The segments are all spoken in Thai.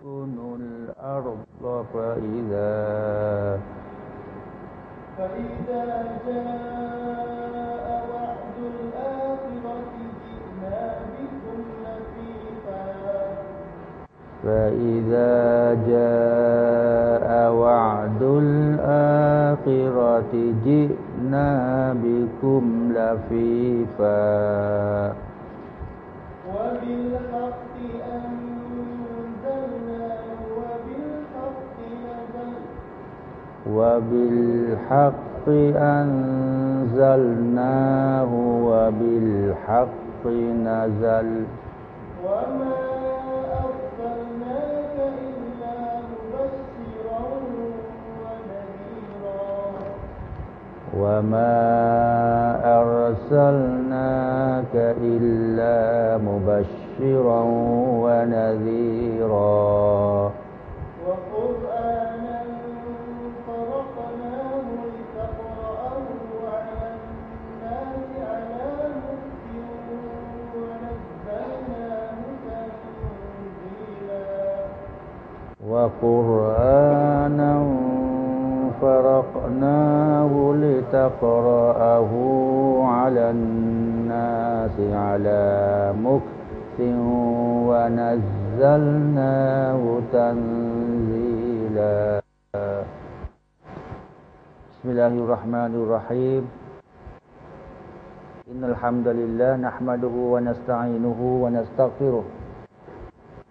تسكنوا الأرض فإذا فإذا جاء وعد الآخرة جئنا بكم لفيفا فإذا جاء وعد الآخرة جئنا بكم لفيفا. وبالحق أنزلناه وبالحق نزل. وما أرسلناك إلا مبشرا ونذيرا. وما أرسلناك إلا مبشرا ونذيرا. وقرآنا فرقناه لتقرأه على الناس على مكث ونزلناه تنزيلا. بسم الله الرحمن الرحيم. إن الحمد لله نحمده ونستعينه ونستغفره.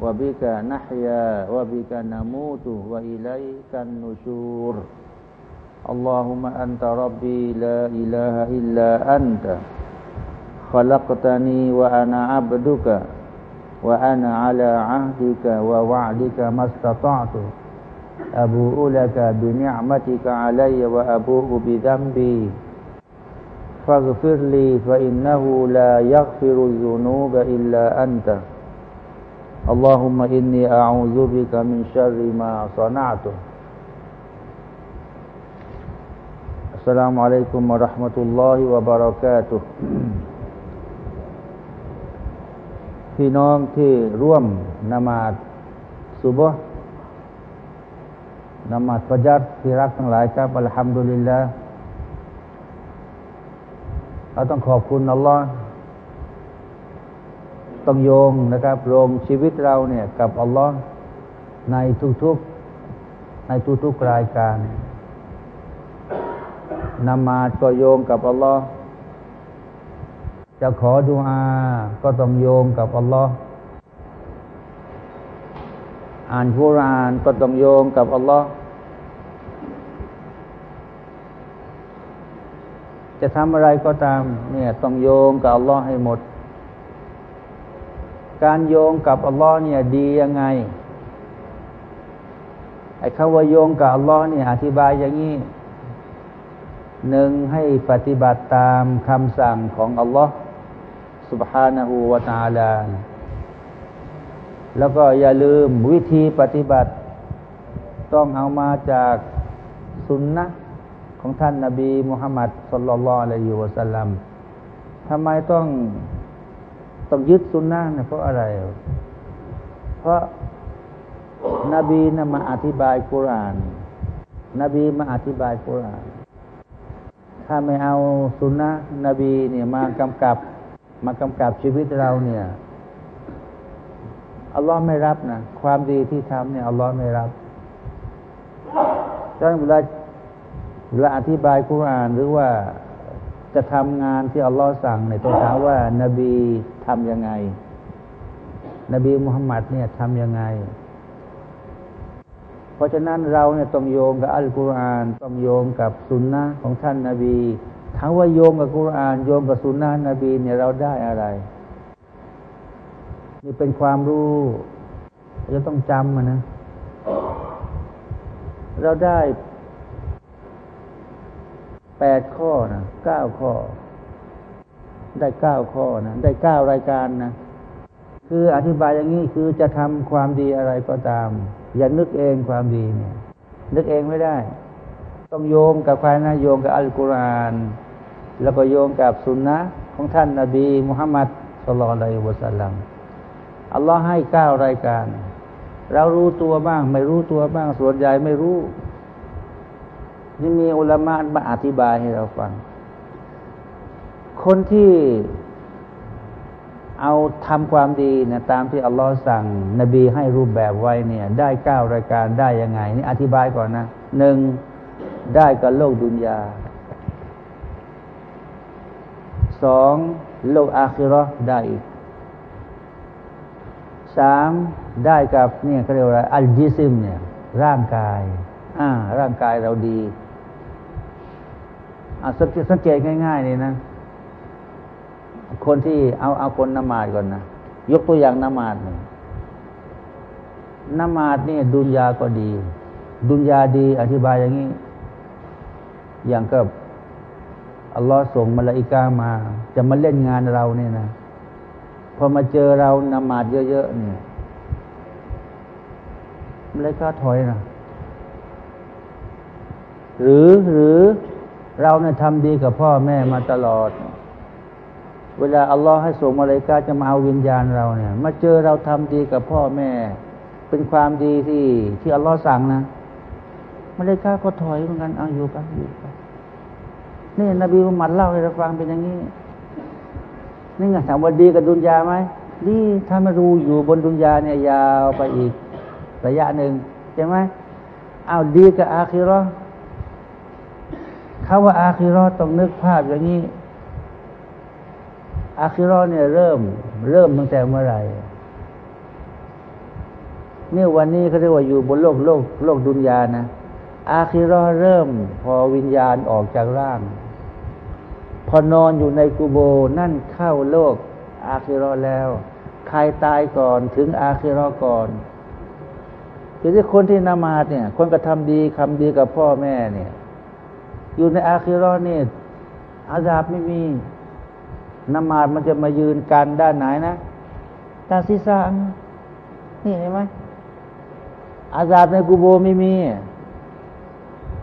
وبك نحيا وبك نموت وإليك النشور. اللهم أنت ربي لا إله إلا أنت. خلقتني وأنا عبدك وأنا على عهدك ووعدك ما استطعت. أبوء لك بنعمتك علي وأبوء بذنبي. فاغفر لي فإنه لا يغفر الذنوب إلا أنت. اللهم إني أعوذ بك من شر ما صنعت السلام عليكم ورحمة الله وبركاته พี่น้องที่ร่วมนมาดสุบฮ์นมาดฟัจัรที่รักทั้งหลายครับอัลฮัมดุลิลลาห์เราต้องขอบคุณอัลลอฮ์ ต้องโยงนะครับโรงชีวิตเราเนี่ยกับอัลลอฮ์ในทุกๆในทุกๆรายการนมาดก็โยงกับอัลลอฮ์จะขอดุอาก็ต้องโยงกับอัลลอฮ์อ่านคุรานก็ต้องโยงกับอัลลอฮ์จะทำอะไรก็ตามเนี่ยต้องโยงกับอัลลอฮ์ให้หมด การโยงกับอัลลอฮ์เนี่ยดียังไง ไอ้คำว่าโยงกับอัลลอฮ์เนี่ยอธิบายอย่างนี้ หนึ่งให้ปฏิบัติตามคำสั่งของอัลลอฮ์ سبحانه และ تعالى แล้วก็อย่าลืมวิธีปฏิบัติ ต้องเอามาจากสุนนะของท่านนาบีมุฮัมมัดสุลลัลลอฮุอะลัยฮิวะสัลลัมทำไมต้อง ต้องยึดสุนนะเนี่ยเพราะอะไร เพราะนบีนะมาอธิบายกุราน นบีมาอธิบายกุราน ถ้าไม่เอาสุนนะนบีเนี่ยมากำกับ มากำกับชีวิตเราเนี่ยอัลลอฮ์ไม่รับนะความดีที่ทำเนี่ยอัลลอฮ์ไม่รับดังนั้นเวลาเวลาอธิบายกุรานหรือว่าจะทำงานที่อัลลอฮ์สั่งเนี่ยต้องถามว่านบี ทำยังไง นบีมุฮัมมัดเนี่ยทำยังไง เพราะฉะนั้นเราเนี่ยต้องโยงกับอัลกุรอานต้องโยงกับสุนนะของท่านนาบีถามว่าโยงกับกุรอาน โยงกับสุนนะนบีเนี่ยเราได้อะไรนี่เป็นความรู้จะต้องจำมันนะ เราได้แปดข้อนะเก้าข้อ ได้เก้าข้อนะได้เก้ารายการนะคืออธิบายอย่างนี้คือจะทำความดีอะไรก็ตาม อย่านึกเองความดีเนี่ย นึกเองไม่ได้ ต้องโยงกับใครนะโยงกับอัลกุรอาน แล้วก็โยงกับสุนนะของท่านนาบีมุฮัมมัดสุลลัลลัยฮิวะสัลลัมอัลลอฮ์ให้เก้ารายการ เรารู้ตัวบ้าง ไม่รู้ตัวบ้างส่วนใหญ่ไม่รู้ นี่มีอุลามะมาอธิบายให้เราฟัง คนที่เอาทำความดีนะตามที่อัลลอฮ์สั่ง นบีให้รูปแบบไว้เนี่ย ได้เก้ารายการได้ยังไง นี่อธิบายก่อนนะหนึ่งได้กับโลกดุนยาสองโลกอาคิรอได้อีกสามได้กับเนี่ยเขาเรียกว่าอัลจิซิมเนี่ย ร่างกายอ่าร่างกายเราดีอ่าสังเกตง่ายๆนี่นะ คนที่เอาเอาคนนมาดก่อนนะยกตัวอย่างนมาดเนี่ยนมาดนี่ดุนยาก็ดี ดุนยาดีอธิบายอย่างนี้ อย่างกับอัลลอฮ์ส่งมาลาอิกามา จะมาเล่นงานเราเนี่ยนะพอมาเจอเรานมาดเยอะๆเนี่ยมาลาอิกาถอยนะหรือหรือเราเนี่ยทำดีกับพ่อแม่มาตลอด เวลาอัลลอฮ์ให้ส่งมาเลกาจะมาเอาวิญญาณเราเนี่ย มาเจอเราทำดีกับพ่อแม่ เป็นความดีที่ที่อัลลอฮ์สั่งนะมาเลกาก็ถอยเหมือนกันเอาอยู่กันอยู่กันนี่นบีมุฮัมมัดเล่าให้เราฟังเป็นอย่างนี้นี่ไงถามว่าดีกับดุนยาไหมดีถ้าไม่รู้อยู่บนดุนยาเนี่ยยาวไปอีก ระยะหนึ่งใช่ไหมเอาดีกับอาคิรอเขาว่าอาคิรอต้องนึกภาพอย่างนี้ อาคิรอเนี่ยเริ่ม เริ่มตั้งแต่เมื่อไหร่เนี่ยวันนี้เขาเรียกว่าอยู่บนโลกโลกโลกดุนยานะอาคิรอเริ่ม พอวิญญาณออกจากร่าง พอนอนอยู่ในกูโบนั่นเข้าโลก อาคิรอแล้ว ใครตายก่อนถึงอาคิรอก่อนคือที่คนที่นามาเนี่ย คนกระทำดีคำดีกับพ่อแม่เนี่ย อยู่ในอาคิรอเนี่ยอาซาบไม่มี นามาดมันจะมายืนกันด้านไหนนะตาศีรษะนี่เห็นไหมอาซาบในกูโบไม่มี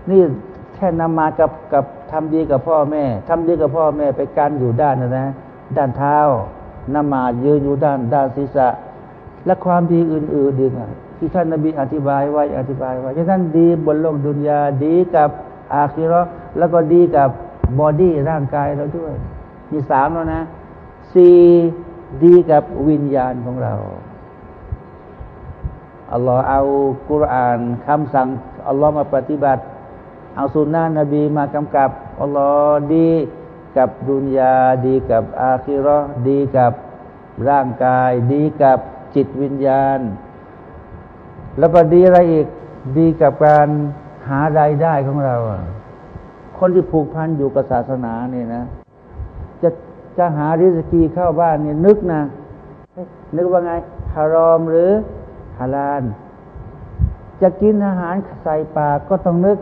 นี่แค่นมากับกับทำดีกับพ่อแม่ ทำดีกับพ่อแม่ไปกันอยู่ด้านนะนะด้านเท้านมาดยืนอยู่ด้าน ด้านศีรษะ และความดีอื่นๆดีที่ท่านนบีอธิบายไว้อธิบายไว้ที่ท่านดีบนโลกดุนยาดีกับอาคิรอแล้วก็ดีกับ body ร่างกายเราด้วย มีสามแล้วนะสี่ดีกับวิญญาณของเราอัลลอฮ์เอากุรอานคำสั่งอัลลอฮ์มาปฏิบัติ เอาสุนนะนบีมากำกับอัลลอฮ์ดีกับดุนยาดีกับอาคิรอดีกับร่างกาย ดีกับจิตวิญญาณ แล้วก็ดีอะไรอีกดีกับการหารายได้ของเรา คนที่ผูกพันอยู่กับศาสนาเนี่ยนะ จะจะหาริสกีเข้าบ้านเนี่ยนึกนะนึกว่าไงฮารอมหรือฮาลาลจะกินอาหารใส่ปากก็ต้องนึก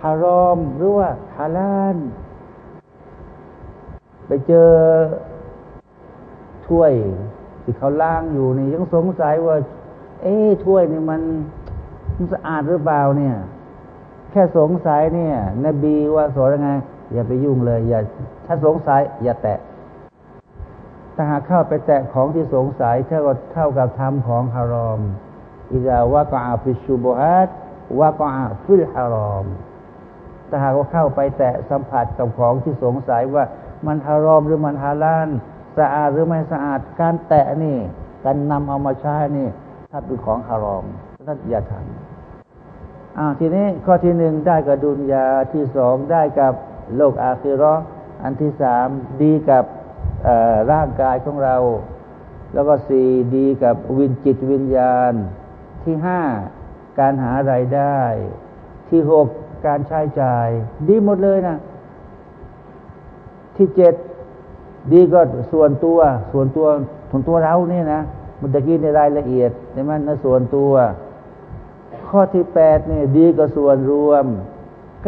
ฮารอมหรือว่าฮาลาลไปเจอถ้วยที่เขาล้างอยู่นี่ยังสงสัยว่า เอ๊ถ้วยนี่มันมันสะอาดหรือเปล่าเนี่ย แค่สงสัยเนี่ย นบีว่าสอนยังไง อย่าไปยุ่งเลย อย่าถ้าสงสัย อย่าแตะ ถ้าหากเข้าไปแตะของที่สงสัยเท่ากับเท่ากับทำของฮารอมإذا وقع في الشبهات وقع في الحرامถ้าหากว่าเข้าไปแตะสัมผัสกับของที่สงสัยว่ามันฮารอมหรือมันฮาลาลสะอาดหรือไม่สะอาดการแตะนี่การนำเอามาใช้นี่ ถ้าเป็นของฮารอมท่นอย่าทำอ่าทีนี้ข้อที่หนึ่งได้กับดุนยาที่สองได้กับ โลกอาคิรออันที่สามดีกับร่างกายของเรา แล้วก็สี่ดีกับวิญจิตวิญญาณ ที่ห้าการหาไรายได้ ที่หกการใช้จ่าย ดีหมดเลยนะ ที่เจ็ดดีก็ส่วนตัว ส่วนตัวส่วนตัวเราเนี่ยนะมันตะกี้ในรายละเอียดใช่ไหมนะส่วนตัว ข้อที่แปดเนี่ยดีกับส่วนรวม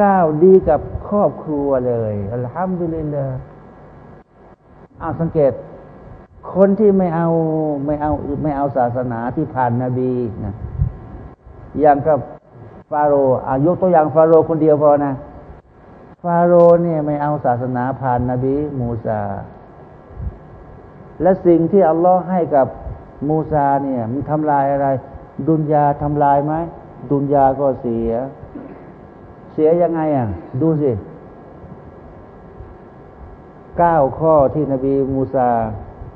ก้าดีกับครอบครัวเลยอัลฮัมดุลิลลาห์อาสังเกต คนที่ไม่เอาไม่เอาไม่เอาศาสนาที่ผ่านนาบีนะอย่างกับฟาโรห์อายกตัวอย่างฟาโรห์คนเดียวพอนะ ฟาโรห์เนี่ยไม่เอาศาสนาผ่านนาบี มูซา และสิ่งที่อัลลอฮ์ให้กับมูซาเนี่ย มันทำลายอะไร ดุนยาทำลายไหมดุนยาก็เสีย สียยังไงอะ ดูสิเก้าข้อที่นบีมูซา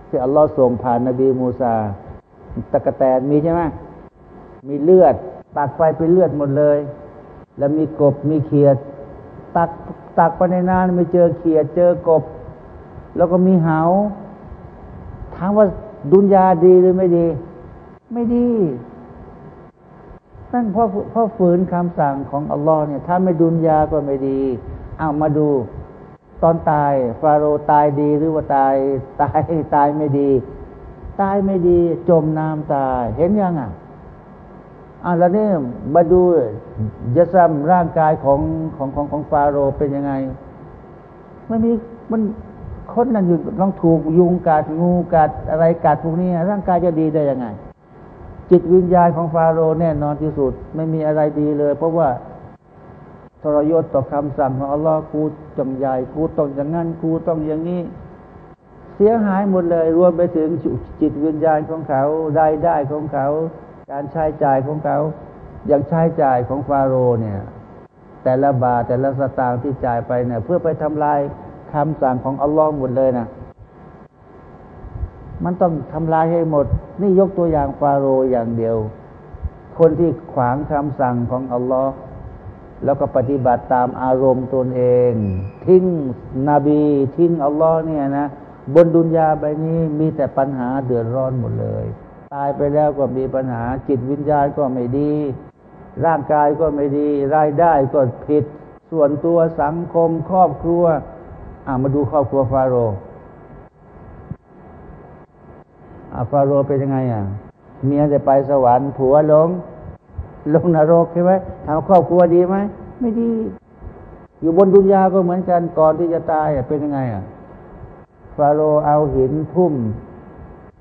ที่อัลลอฮ์ส่งผ่านนบีมูซา ตะกะแตนมีใช่ไหมมีเลือด ตักไปเป็นเลือดหมดเลย แล้วมีกบมีเขียด ตักตักไปในน้ำไม่เจอเขียด เจอกบ แล้วก็มีเหาถามว่าดุนยาดีหรือไม่ดี ไม่ดี นั่นเพราะเพราะฝืนคำสั่งของอัลลอฮ์เนี่ย ถ้าไม่ดุนยาก็ไม่ดี เอามาดู ตอนตายฟาโรตายดีหรือว่าตายตายตายไม่ดี ตายไม่ดี จมน้ำตาย เห็นยังอะอ่าแล้วนี่มาดูยะซัมร่างกายของของของของฟาโรเป็นยังไงมันมีมันคนนั้นอยู่ต้องถูกยุงกัดงูกัดอะไรกัดพวกนี้ร่างกายจะดีได้ยังไง จิตวิญญาณของฟาโรห์แน่นอนที่สุด ไม่มีอะไรดีเลย เพราะว่าทรยศต่อคำสั่งของอัลลอฮ์กูจงใหญ่กูต้องอย่างนั้นกูต้องอย่างนี้ เสียหายหมดเลย รวมไปถึงจิตวิญญาณของเขารายได้ของเขา การใช้จ่ายของเขาอย่างใช้จ่ายของฟาโรห์เนี่ย แต่ละบาทแต่ละสตางค์ที่จ่ายไปเนี่ย เพื่อไปทำลายคำสั่งของอัลลอฮ์หมดเลยนะ มันต้องทำลายให้หมด นี่ยกตัวอย่างฟาโรห์อย่างเดียว คนที่ขวางคำสั่งของอัลลอฮ์แล้วก็ปฏิบัติตามอารมณ์ตนเอง ทิ้งนบีทิ้งอัลลอฮ์เนี่ยนะ บนดุนยาใบนี้มีแต่ปัญหาเดือดร้อนหมดเลย ตายไปแล้วก็มีปัญหาจิตวิญญาณก็ไม่ดี ร่างกายก็ไม่ดี รายได้ก็ผิด ส่วนตัวสังคมครอบครัว อ่ามาดูครอบครัวฟาโรห์อ่า ฟาโรห์เป็นยังไงอะ เมียจะไปสวรรค์ผัวลง ลงนรกใช่ไหมถามครอบครัวดีไหม ไม่ดี อยู่บนดุนยาก็เหมือนกันก่อนที่จะตายเป็นยังไงอะ ฟาโรห์เอาหินทุ่ม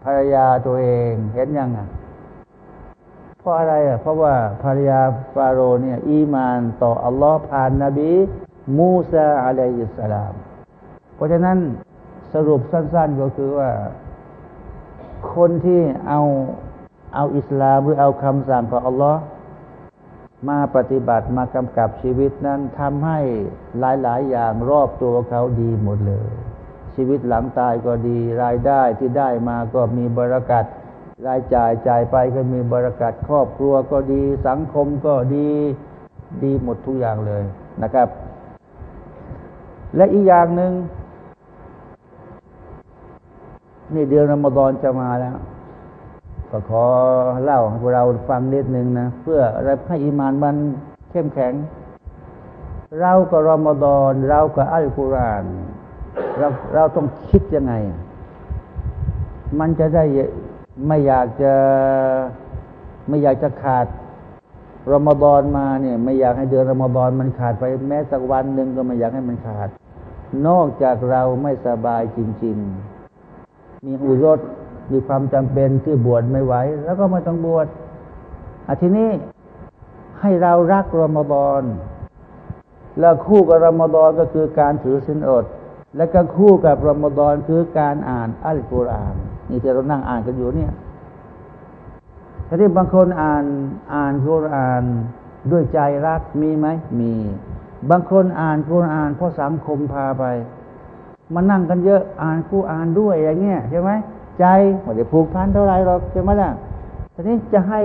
ภรรยาตัวเองเห็นยังอะเพราะอะไรอะ เพราะว่าภรรยาฟาโรห์เนี่ย อีมานต่ออัลลอฮ์ผ่านนบีมูซาอะลัยฮิสสลาม เพราะฉะนั้นสรุปสั้นๆก็คือว่า คนที่เอาเอาอิสลามหรือเอาคำสั่งของอัลลอฮ์มาปฏิบัติมากำกับชีวิตนั้นทำให้หลาย ๆ อย่างรอบตัวเขาดีหมดเลย ชีวิตหลังตายก็ดีรายได้ที่ได้มาก็มีบรากัดรายจ่ายจ่ายไปก็มีบรากัดครอบครัวก็ดี สังคมก็ดีดีหมดทุกอย่างเลยนะครับ และอีกอย่างหนึ่ง นี่เดือนรอมฎอนจะมาแล้ว ก็ขอเล่าให้พวกเราฟังนิดนึงนะ เพื่อให้อิมานมันเข้มแข็ง เราก็รอมฎอนเราก็อัลกุรอานเราเราต้องคิดยังไง มันจะได้ไม่อยากจะไม่อยากจะขาดรอมฎอนมาเนี่ย ไม่อยากให้เดือนรอมฎอนมันขาดไปแม้สักวันหนึ่งก็ไม่อยากให้มันขาด นอกจากเราไม่สบายจริง ๆ มีอุรสมีความจำเป็นที่บวชไม่ไหว แล้วก็ไม่ต้องบวชอาทีนี้ให้เรารักรอมฎอนแล้วคู่กับรอมฎอนก็คือการถือศีลอด และก็คู่กับรอมฎอนคือการอ่านอัลกุรอาน นี่ที่เรานั่งอ่านกันอยู่เนี่ยทีนี้บางคนอ่านอ่านกุรอานด้วยใจรักมีไหมมี บางคนอ่านกุรอานเพราะสังคมพาไป มานั่งกันเยอะอ่านกุรอานด้วยอย่างเงี้ยใช่ไหมใจไม่ได้ผูกพันเท่าไรหรอกใช่ไหมล่ะทีนี้จะให้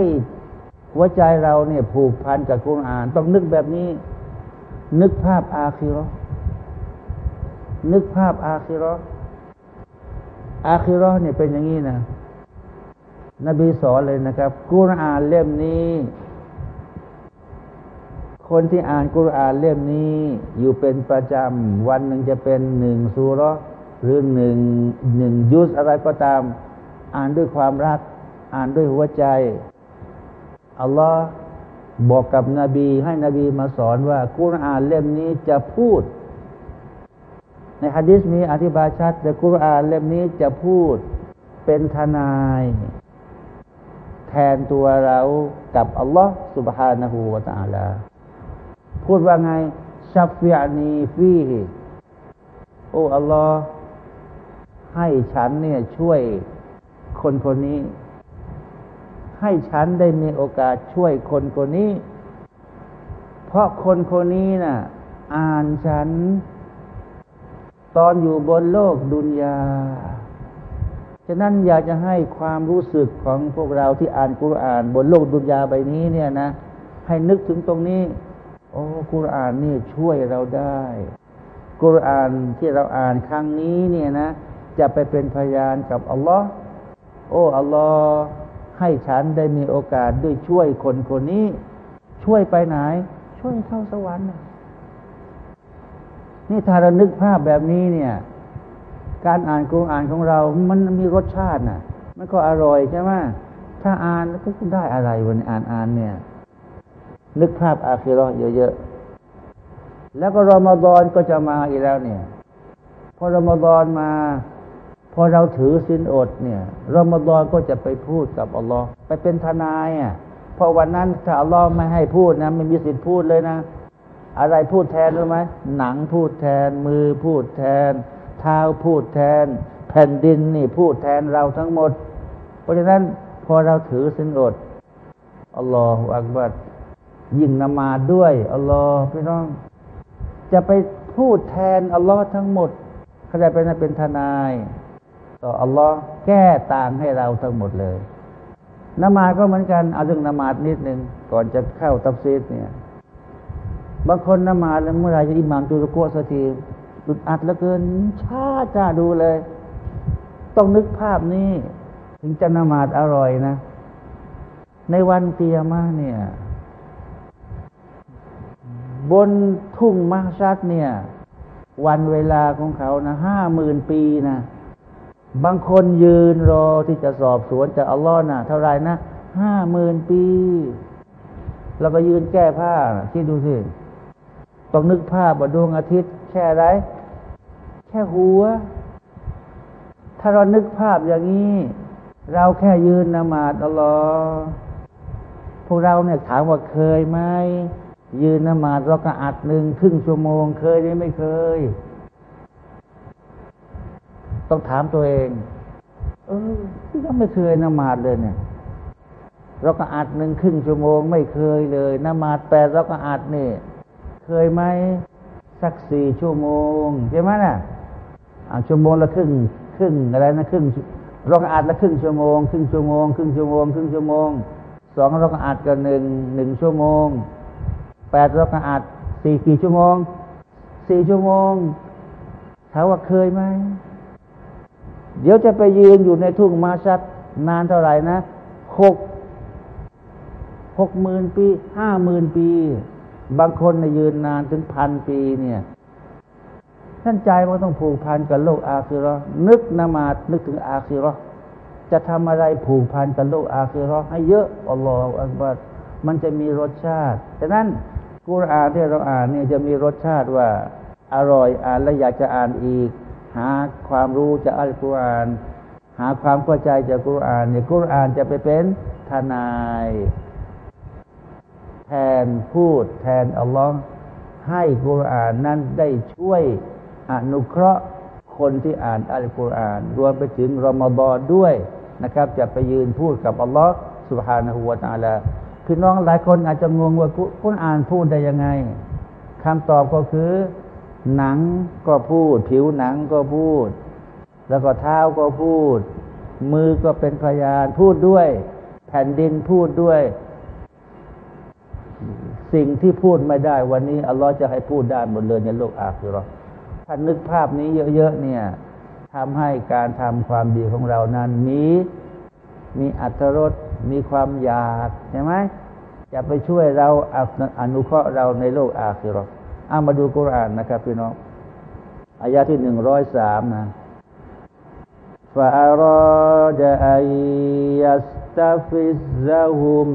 หัวใจเราเนี่ยผูกพันกับกุรอาน ต้องนึกแบบนี้ นึกภาพอาคิรอนึกภาพอาคิรออาคิรอเนี่ยเป็นอย่างนี้นะนบีสอนเลยนะครับกุรอานเล่มนี้ คนที่อ่านกุรอานเล่มนี้ อยู่เป็นประจำวันหนึ่งจะเป็นหนึ่งสุรหรือหนึ่งหนึ่งยุสอะไรก็ตาม อ่านด้วยความรัก อ่านด้วยหัวใจ อัลลอฮ์ บอกกับนบี ให้นบีมาสอนว่า กุรอานเล่มนี้จะพูด ในฮะดิษมีอธิบายชัดแต่กุรอานเล่มนี้จะพูดเป็นทนาย แทนตัวเรากับอัลลอฮ์ سبحانه และ تعالى พูดว่าไงชัฟฟิอานีฟีฮโอ้อัลลอฮ์ให้ฉันเนี่ยช่วยคนคนนี้ ให้ฉันได้มีโอกาสช่วยคนคนนี้ เพราะคนคนนี้น่ะ อ่านฉัน ตอนอยู่บนโลกดุนยาฉะนั้นอยากจะให้ความรู้สึกของพวกเราที่อ่านกุรอาน บนโลกดุนยาใบนี้เนี่ยนะ ให้นึกถึงตรงนี้ โอ้กุรอานนี่ช่วยเราได้ กุรอานที่เราอ่านครั้งนี้เนี่ยนะ จะไปเป็นพยานกับอัลลอฮ์โอ้อัลลอฮ์ให้ฉันได้มีโอกาสด้วยช่วยคนคนนี้ ช่วยไปไหน ช่วยเข้าสวรรค์นี่ถ้าเรานึกภาพแบบนี้เนี่ย การอ่านกุรอานของเรา มันมีรสชาติน่ะ มันก็อร่อยใช่ไหมถ้าอ่านแล้วก็ได้อะไรวันอ่านอ่านเนี่ย นึกภาพอาคิรอเยอะๆ แล้วก็รอมฎอนก็จะมาอีกแล้วเนี่ย พอรอมฎอนมา พอเราถือสินอดเนี่ยรอมฎอนก็จะไปพูดกับอัลลอฮ์ไปเป็นทนายอะพอวันนั้นถ้าอัลลอฮ์ไม่ให้พูดนะไม่มีสิทธิ์พูดเลยนะ อะไรพูดแทนรู้ไหมหนังพูดแทน มือพูดแทน เท้าพูดแทน แผ่นดินนี่พูดแทนเราทั้งหมด เพราะฉะนั้นพอเราถือสินอดอัลลอฮฺอักบัด ยิ่งนมาดด้วยอัลลอฮ์พี่น้อง จะไปพูดแทนอัลลอฮ์ทั้งหมดเขาจะเป็นเป็นทนาย ต่ออัลลอฮ์แก้ต่างให้เราทั้งหมดเลยนมาก็เหมือนกันเอาเรื่องนมาดนิดนึงก่อนจะเข้าตับซีดเนี่ย บางคนนมาดแล้วเมื่อไรจะอิหมามตุรกัวสักทีดุดอัดเหลือเกินช้าจ้าดูเลย ต้องนึกภาพนี้ ถึงจะนมาดอร่อยนะ ในวันเตียมาเนี่ย บนทุ่งมาชัดเนี่ย วันเวลาของเขานะห้าหมื่นปีนะบางคนยืนรอที่จะสอบสวนจากอัลลอฮ์นะเท่าไรนะห้าหมื่นปีเราก็ยืนแก้ผ้าที่ดูสิต้องนึกภาพว่าดวงอาทิตย์แค่ไร แค่หัว ถ้าเรานึกภาพอย่างนี้ เราแค่ยืนนมาดอัลลอฮ์พวกเราเนี่ยถามว่าเคยไหม ยืนนมาดเราก็อัดหนึ่งครึ่งชั่วโมง เคยหรือไม่เคย ต้องถามตัวเอง เออที่ยังไม่เคยนมาดเลยเนี่ยเราก็อัดหนึ่งครึ่งชั่วโมง ไม่เคยเลยนมาดแปดเราก็อัดนี่เคยไหมสักสี่ชั่วโมงใช่ไหมน่ะอ่าชั่วโมงละครึ่งครึ่งอะไรนะครึ่งเราก็อัดละครึ่งชั่วโมงครึ่งชั่วโมงครึ่งชั่วโมงครึ่งชั่วโมงสองเราก็อัดกันหนึ่งหนึ่งชั่วโมง แปดรักอาดสี่กี่ชั่วโมงสี่ชั่วโมงถามว่าเคยไหมเดี๋ยวจะไปยืนอยู่ในทุ่งมาชัดนานเท่าไหร่นะหกหกหมื่นปีห้าหมื่นปี บางคนยืนนานถึงพันปีเนี่ยท่านใจมันต้องผูกพันกับโลกอาคิรอนึกนมาดนึกถึงอาคิรอจะทำอะไรผูกพันกับโลกอาคิรอให้เยอะอัลลอฮฺอักบัดมันจะมีรสชาติดังนั้น กุรอานที่เราอ่านเนี่ยจะมีรสชาติว่าอร่อยอ่านแล้วอยากจะอ่านอีก หาความรู้จากอัลกุรอาน หาความเข้าใจจากกุรอานเนี่ยกุรอานจะไปเป็นทนาย แทนพูด แทนอัลลอฮ์ให้กุรอานนั้นได้ช่วยอนุเคราะห์คนที่อ่านอัลกุรอาน รวมไปถึงรอมฎอนด้วยนะครับ จะไปยืนพูดกับอัลลอฮ์ سبحانه ะฮูวาตาล พี่น้องหลายคนอาจจะงงว่าคุณอ่านพูดได้ยังไงคำตอบก็คือ หนังก็พูด ผิวหนังก็พูด แล้วก็เท้าก็พูด มือก็เป็นพยานพูดด้วย แผ่นดินพูดด้วย สิ่งที่พูดไม่ได้ วันนี้อัลลอฮ์จะให้พูดได้หมดเลยในโลกอาคือรอถ้านึกภาพนี้เยอะๆเนี่ยทำให้การทำความดีของเรานั้นมีมีอัตรส มีความอยากใช่ไหมจะไปช่วยเราอนุเคราะห์เราในโลกอาคิรอเอามาดูกุรานนะครับพี่น้องอายาที่หนึ่งร้อยสามนะ فأراد أن يستفزهم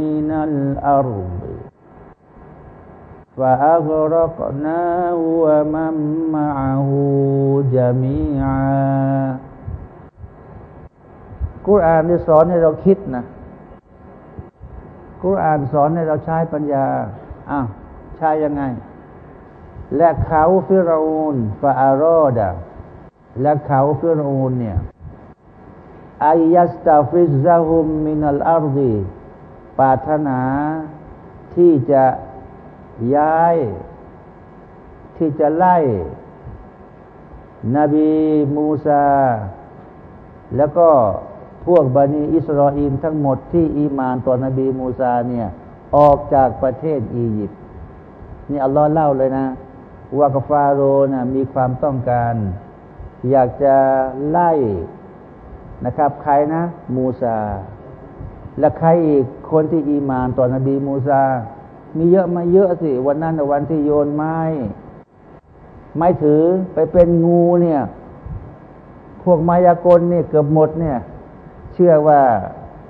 من الأرض فأغرقناه ومن معه جميعا กุรอานที่สอนให้เราคิดนะกุรอานสอนให้เราใช้ปัญญาอ้าวใช้ยังไง และเขาฟิรูนفأرادและเขาฟิรูนเนี่ยأن يستفزهم من الأرضปารถนาที่จะย้าย ที่จะไล่ นบีมูซา แล้วก็ พวกบันิอิสราเอลทั้งหมดที่อีมานต่อนบีมูซาเนี่ยออกจากประเทศอียิปต์นี่อัลลอฮ์เล่าเลยนะว่ากฟาโรนะมีความต้องการ อยากจะไล่นะครับ ใครนะ มูซา และใครอีกคนที่อีมานต่อนบีมูซา มีเยอะมาเยอะสิ วันนั้นวันที่โยนไม้ ไม้ถือไปเป็นงูเนี่ย พวกมายากลเนี่ยเกือบหมดเนี่ย เชื่อว่า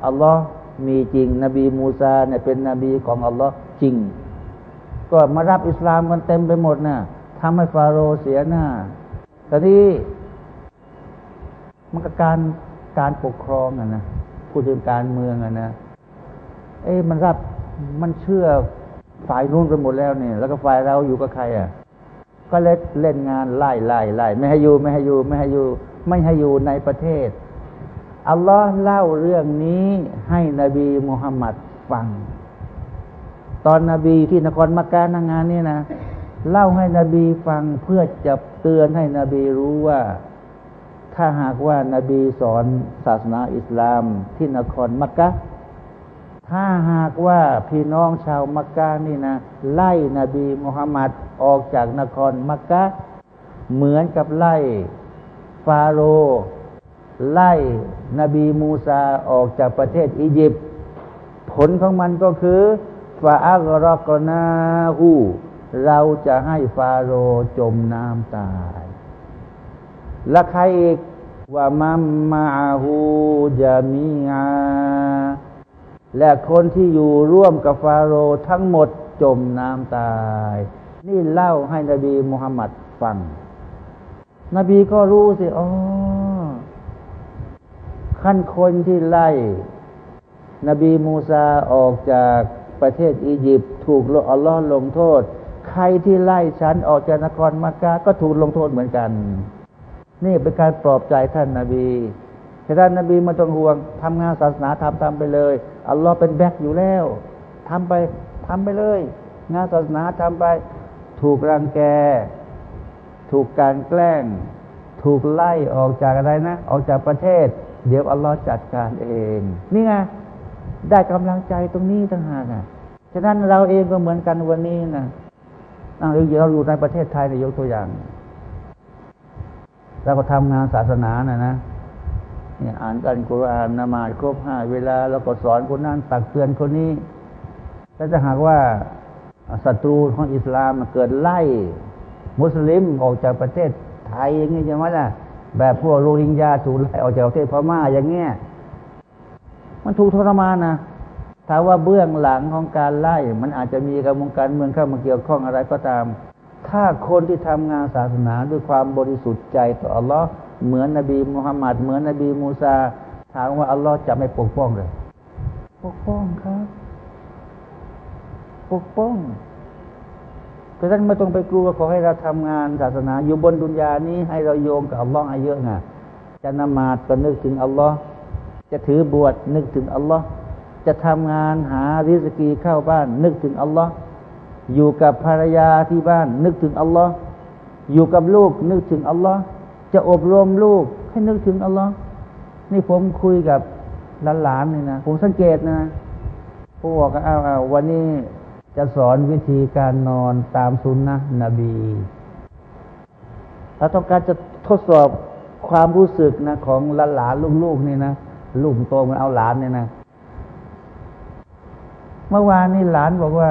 อัลลอฮ์มีจริง นบีมูซาเนี่ยเป็นนบีของอัลลอฮ์จริง ก็มารับอิสลามกันเต็มไปหมดนะ่ะทำให้ฟาโรห์เสียหน้าแต่ที่มันก็การการปกครองอะนะพูดถึงการเมืองอะนะ เอ้มันรับมันเชื่อฝ่ายนู้นกันหมดแล้วเนี่ย แล้วก็ฝ่ายเราอยู่กับใครอะ ก็เล่นเล่นงานไล่ไล่ไล่ไม่ให้อยู่ไม่ให้อยู่ไม่ให้อยู่ ไม่ให้อยู่ในประเทศ อัลลอฮ์เล่าเรื่องนี้ให้นบีมุฮัมมัดฟัง ตอนนบีที่นครมักกะนางงานนี่นะ เล่าให้นบีฟังเพื่อจะเตือนให้นบีรู้ว่า ถ้าหากว่านบีสอนศาสนาอิสลามที่นครมักกะถ้าหากว่าพี่น้องชาวมักกะนี่นะ ไล่นบีมุฮัมมัดออกจากนครมักกะเหมือนกับไล่ฟาโร ไล่นบีมูซาออกจากประเทศอียิปต์ผลของมันก็คือฟาอักรอกนาหูเราจะให้ฟาโรจมน้ำตาย และใครอีกว่ามัมมาฮูจามีอาและคนที่อยู่ร่วมกับฟาโรทั้งหมดจมน้ำตาย นี่เล่าให้นบีมุฮัมมัดฟัง นบีก็รู้สิอ๋อ ขั้นคนที่ไล่ นบีมูซาออกจากประเทศอียิปต์ถูกอัลลอฮ์ลงโทษ ใครที่ไล่ฉันออกจากนครมักกะก็ถูกลงโทษเหมือนกัน นี่เป็นการปลอบใจท่านนาบีท่านนาบีมาต้องห่วงทำงานศาสนาทำทำไปเลย อัลลอฮ์เป็นแบ็กอยู่แล้วทำไปทำไปเลย งานศาสนาทำไป ถูกรังแก ถูกการแกล้ง ถูกไล่ออกจากอะไรนะ ออกจากประเทศ เดี๋ยวอัลลอฮ์จัดการเอง นี่ไงได้กำลังใจตรงนี้ต่างหากอะฉะนั้นเราเองก็เหมือนกันวันนี้นะเราอยู่ในประเทศไทยในยกตัวอย่างเราก็ทำงานศาสนานะนะเนี่ยอ่านกันกุรอานนมาครบห้าเวลาเราก็สอนคนนั้นตักเตือนคนนี้ถ้าจะหากว่าศัตรูของอิสลามเกิดไล่ มุสลิมออกจากประเทศไทยอย่างนี้ใช่ไหมล่ะ แบบพวกโรฮิงญาถูกไล่ออกจากประเทศพม่าอย่างเงี้ยมันถูกทรมานนะถ้าว่าเบื้องหลังของการไล่ มันอาจจะมีกระบวนการเมืองเข้ามาเกี่ยวข้องอะไรก็ตาม ถ้าคนที่ทำงานศาสนาด้วยความบริสุทธิ์ใจต่ออัลลอฮ์เหมือนนบีมุฮัมมัดเหมือนนบีมูซา ถามว่าอัลลอฮ์จะไม่ปกป้องเลย ปกป้องครับ ปกป้อง ราะฉะนั้นไม่ต้องไปกลัวขอให้เราทำงานศาสนาอยู่บนดุนยานี้ให้เราโยงกับอัลลอฮ์เยอะไงจะนมาดก็นึกถึงอัลลอฮ์จะถือบวชนึกถึงอัลลอฮ์จะทำงานหาริสกีเข้าบ้าน นึกถึงอัลลอฮ์อยู่กับภรรยาที่บ้าน นึกถึงอัลลอฮ์อยู่กับลูก นึกถึงอัลลอฮ์จะอบรมลูกให้นึกถึงอัลลอฮ์นี่ผมคุยกับหลานๆนี่นะผมสังเกตนะพวกอ้าววันนี้ จะสอนวิธีการนอนตามสุนนะนบีเราต้องการจะทดสอบความรู้สึกนะของหลานลูกๆนี่นะลูกโตมันเอาหลานเนี่ยนะ เมื่อวานนี่หลานบอกว่า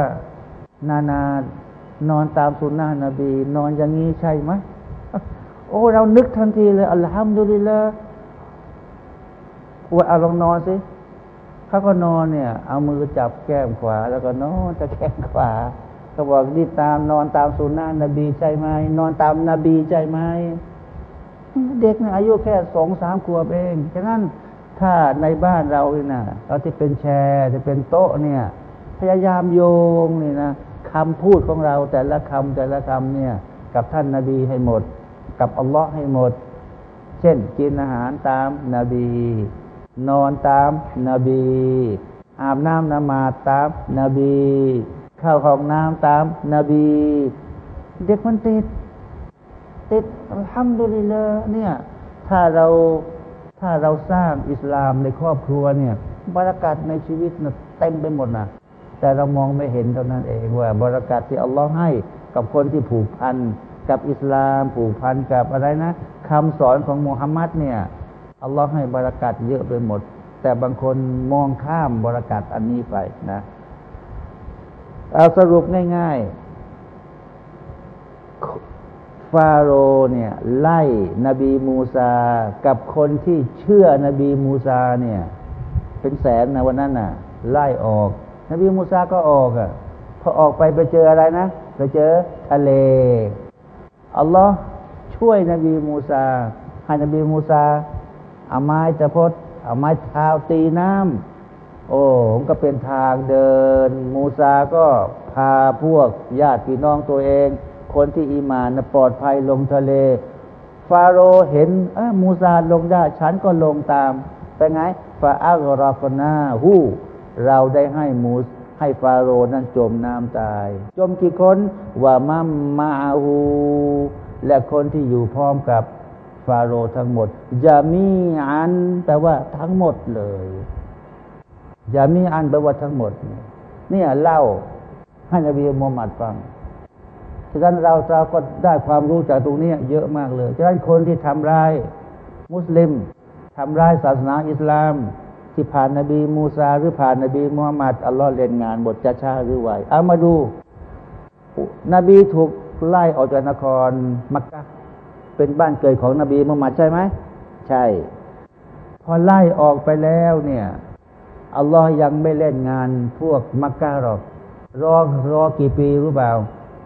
นานานอนตามสุนนะนบี นอนอย่างนี้ใช่ไหมโอ้ เรานึกทันทีเลยอัลฮัมดุลิลละว่าเอาลองนอนสิ เขาก็นอนเนี่ย เอามือจับแก้มขวา แล้วก็นอนจะแก้มขวาเขาบอกนี่ตามนอนตามสุนนะนบีใช่ไหมนอนตามนบีใช่ไหมเด็กเนี่ยอายุแค่สองสามขวบเองฉะนั้นถ้าในบ้านเราเนี่ยนะเราจะเป็นแชร์จะเป็นโต๊ะเนี่ย พยายามโยงนี่นะคำพูดของเราแต่ละคำแต่ละคำเนี่ย กับท่านนาบีให้หมด กับอัลลอฮ์ให้หมด เช่นกินอาหารตามนาบี นอนตามนาบี อาบน้ำนมาตามนาบี เข้าห้องน้ำตามนาบี เด็กมันติด ติดอัลฮัมดุลิลละเนี่ย ถ้าเราถ้าเราสร้างอิสลามในครอบครัวเนี่ยบรรยากาศในชีวิตนะเต็มไปหมดนะแต่เรามองไม่เห็นเท่านั้นเองว่าบรรยากาศที่อัลลอฮ์ให้กับคนที่ผูกพันกับอิสลามผูกพันกับอะไรนะคำสอนของมุฮัมมัดเนี่ย อัลลอฮ์ให้บรรยากาศเยอะไปหมด แต่บางคนมองข้ามบรรยากาศอันนี้ไปนะเอาสรุปง่าย ๆ ฟาโรเนี่ยไล่นบีมูซา กับคนที่เชื่อนบีมูซาเนี่ย เป็นแสนนะวันนั้นน่ะ ไล่ออก นบีมูซาก็ออกอะพอออกไปไปเจออะไรนะไปเจอทะเล อัลลอฮ์ช่วยนบีมูซาให้นบีมูซา เอาไม้จะพดเอาไม้เท้าตีน้ำโอ้ผมก็เป็นทางเดิน มูซาก็พาพวกญาติพี่น้องตัวเอง คนที่อีมานปลอดภัยลงทะเล ฟาโรห์เห็นเออมูซาลงได้ฉันก็ลงตามเป็นไงฟาอัลรอกนาหูเราได้ให้มูสให้ฟาโรห์นั้นจมน้ำตาย จมกี่คนว่ามัมมาหูและคนที่อยู่พร้อมกับ ฟาโรทั้งหมดยามีอันแปลว่าทั้งหมดเลยยามีอันแปลว่าทั้งหมด เนี่ยเล่าให้นบีมุฮัมมัดฟังฉะนั้นเราเราก็ได้ความรู้จากตรงนี้เยอะมากเลยฉะนั้นคนที่ทำร้าย มุสลิมทำร้ายศาสนาอิสลาม ที่ผ่านนบีมูซาหรือผ่านนบีมุฮัมมัดอัลลอฮ์เล่นงานบทจะชาหรือไหวเอามาดู นบีถูกไล่ออกจากนครมักกะ เป็นบ้านเกิดของนบีมุฮัมมัดใช่ไหม ใช่ พอไล่ออกไปแล้วเนี่ยอัลลอฮ์ยังไม่เล่นงานพวกมักกะหรอก รอรอกี่ปีรู้เปล่า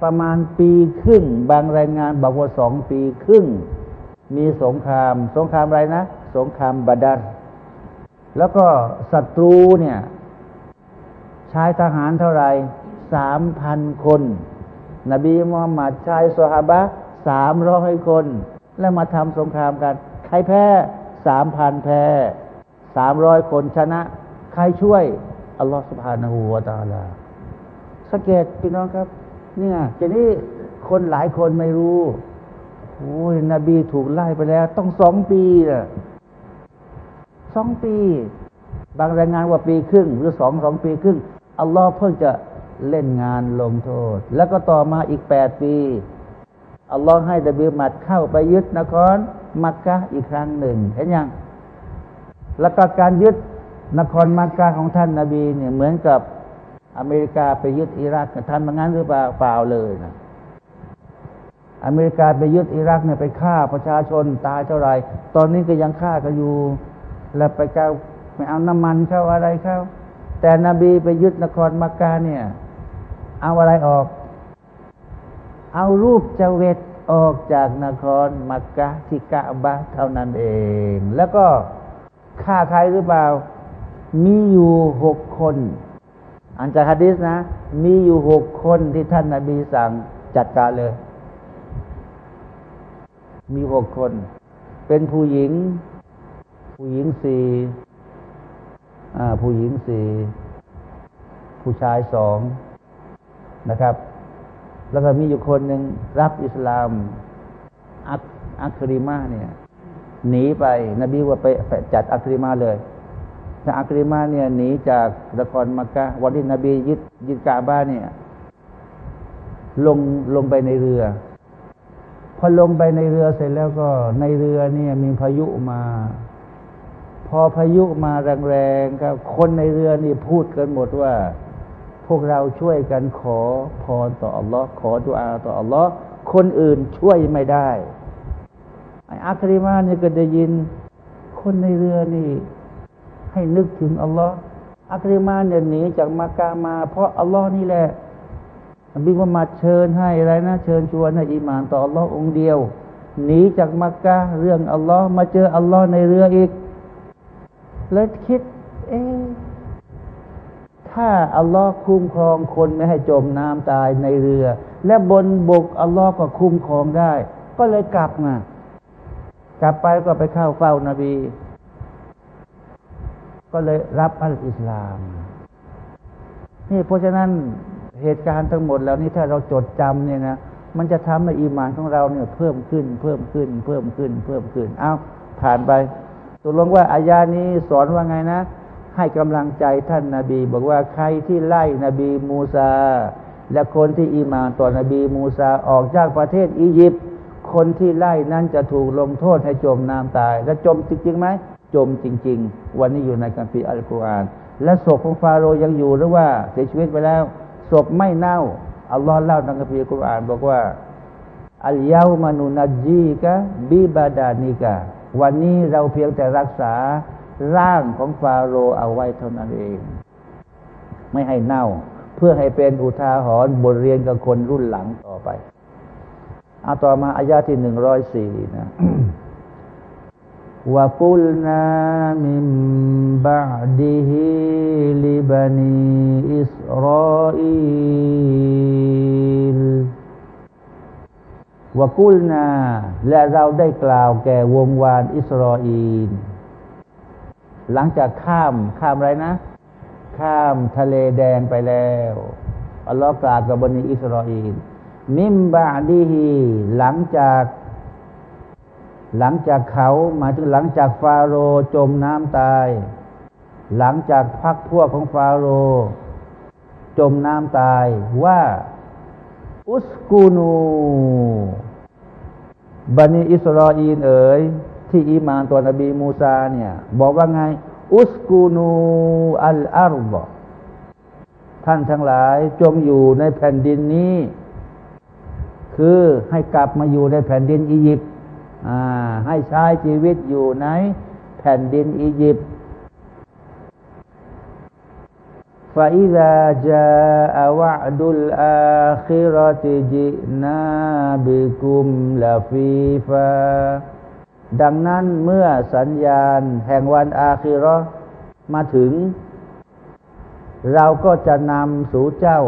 ประมาณปีครึ่ง บางรายงานบอกว่าสองปีครึ่ง มีสงคราม สงครามอะไรนะ สงครามบาดัรแล้วก็ศัตรูเนี่ย ใช้ทหารเท่าไหร่สามพันคน นบีมุฮัมมัดใช้สฮาบะ สามร้อยคน แล้วมาทำสงครามกัน ใครแพ้สามพันแพ้สามร้อยคนชนะ ใครช่วย อัลลอฮฺสุบฮานาหูวาตาลาสังเกตพี่น้องครับ เนี่ยทีนี้คนหลายคนไม่รู้โอ้ยนบีถูกไล่ไปแล้ว ต้องสองปีนะสองปี บางรายงานว่าปีครึ่ง หรือสองสองปีครึ่ง อัลลอฮ์เพิ่งจะเล่นงานลงโทษ แล้วก็ต่อมาอีกแปดปี อัลลอฮ์ให้ดบิมัดเข้าไปยึดนครมักกะอีกครั้งหนึ่งเห็นยังแล้วก็การยึดนครมักกะของท่านนาบีเนี่ยเหมือนกับอเมริกาไปยึดอิรักท่านมางั้นหรือเปล่าเปล่าเลยนะอเมริกาไปยึดอิรักเนี่ยไปฆ่าประชาชนตายเท่าไหร่ตอนนี้ก็ยังฆ่ากันอยู่ แล้วไปเจ้าไม่เอาน้ำมันเข้าอะไรเข้า แต่นบีไปยึดนครมักกะเนี่ย เอาอะไรออก เอารูปเจเวตออกจากนครมักกะที่กะบะเท่านั้นเอง แล้วก็ฆ่าใครหรือเปล่า มีอยู่หกคน อันจากฮะดิษนะ มีอยู่หกคนที่ท่านนาบีสั่งจัดการเลย มีหกคน เป็นผู้หญิง ผู้หญิงสี่ผู้หญิงสี่ผู้ชายสองนะครับ แล้วก็มีอยู่คนหนึ่งรับอิสลาม อักอัคริมาเนี่ย หนีไป นบีว่าไปจัดอัคริมาเลยแต่อัคริมาเนี่ยหนีจากนครมักกะวันที่นบียึดยึดกาบ้านเนี่ย ลงลงไปในเรือ พอลงไปในเรือเสร็จแล้วก็ในเรือเนี่ย มีพายุมา พอพายุมาแรงๆครับคนในเรือนี่พูดกันหมดว่า พวกเราช่วยกันขอพรต่ออัลลอฮ์ขอดุอาต่ออัลลอฮ์คนอื่นช่วยไม่ได้ไออัคริมาเนี่ยก็ได้ยิน คนในเรือนี่ ให้นึกถึงอัลลอฮ์อัคริมาเนี่ยหนีจากมักกะมา เพราะอัลลอฮ์นี่แหละนบีมุฮัมมัดเชิญให้อะไรนะ เชิญชวนให้อิมานต่ออัลลอฮ์องเดียวหนีจากมักกะเรื่องอัลลอฮ์มาเจออัลลอฮ์ในเรืออีก แล้วคิด เอ๊ ถ้าอัลลอฮ์คุ้มครองคนไม่ให้จมน้ำตายในเรือ และบนบกอัลลอฮ์ก็คุ้มครองได้ ก็เลยกลับมากลับไปก็ไปเข้าเฝ้านาบี ก็เลยรับอัลอิสลาม นี่เพราะฉะนั้นเหตุการณ์ทั้งหมดแล้วนี่ถ้าเราจดจำเนี่ยนะมันจะทำให้อีมานของเราเนี่ย เพิ่มขึ้น เพิ่มขึ้น เพิ่มขึ้น เพิ่มขึ้น เอาผ่านไปตกลงว่าอายานี้สอนว่าไงนะ ให้กำลังใจท่านนาบี บอกว่าใครที่ไล่นบีมูซา และคนที่อีมานต่อนบีมูซาออกจากประเทศอียิปต์คนที่ไล่นั้นจะถูกลงโทษให้จมน้ำตาย และจมจริงๆไหมจมจริง ๆ วันนี้อยู่ในคัมภีร์อัลกุรอาน และศพของฟาโรห์ยังอยู่หรือว่าเสียชีวิตไปแล้วศพไม่เน่าอัลลอฮ์เล่าในกัมภีร์อัลกุรอาน บอกว่าอัลยาวมานุนัจีกะบิบาดานิกะวันนี้เราเพียงแต่รักษา ร่างของฟาโรห์เอาไว้เท่านั้นเอง ไม่ให้เน่า เพื่อให้เป็นอุทาหรณ์บทเรียนกับคนรุ่นหลังต่อไปเอาต่อมาอายาที่หนึ่งร้อยสี่นะวะกุลนามิมบะดิฮิลิบานีอิสราเอลวะกุลนาและเราได้กล่าวแก่วงวานอิสราเอล หลังจากข้ามข้ามอะไรนะ ข้ามทะเลแดงไปแล้ว อัลลอฮ์กล่าวกับบนีอิสราเอลมิมบาดีฮีหลังจากหลังจากเขาหมายถึงหลังจากฟาโรจมน้ำตาย หลังจากพักพวกของฟาโร จมน้ำตายว่า อุสกูนูบันิอิสราเอลเอ๋ย ที่อีมานตัวนบีมูซาเนี่ย บอกว่าไง อุสกูนูอัลอาร์บท่านทั้งหลายจงอยู่ในแผ่นดินนี้ คือให้กลับมาอยู่ในแผ่นดินอียิปต์ให้ใช้ชีวิตอยู่ในแผ่นดินอียิปต์ฟาอิดะจาวะดุลอาคิรติจินาบิคุมลาฟีฟา ดังนั้นเมื่อสัญญาณแห่งวันอาคิรอมาถึง เราก็จะนำสู่เจ้า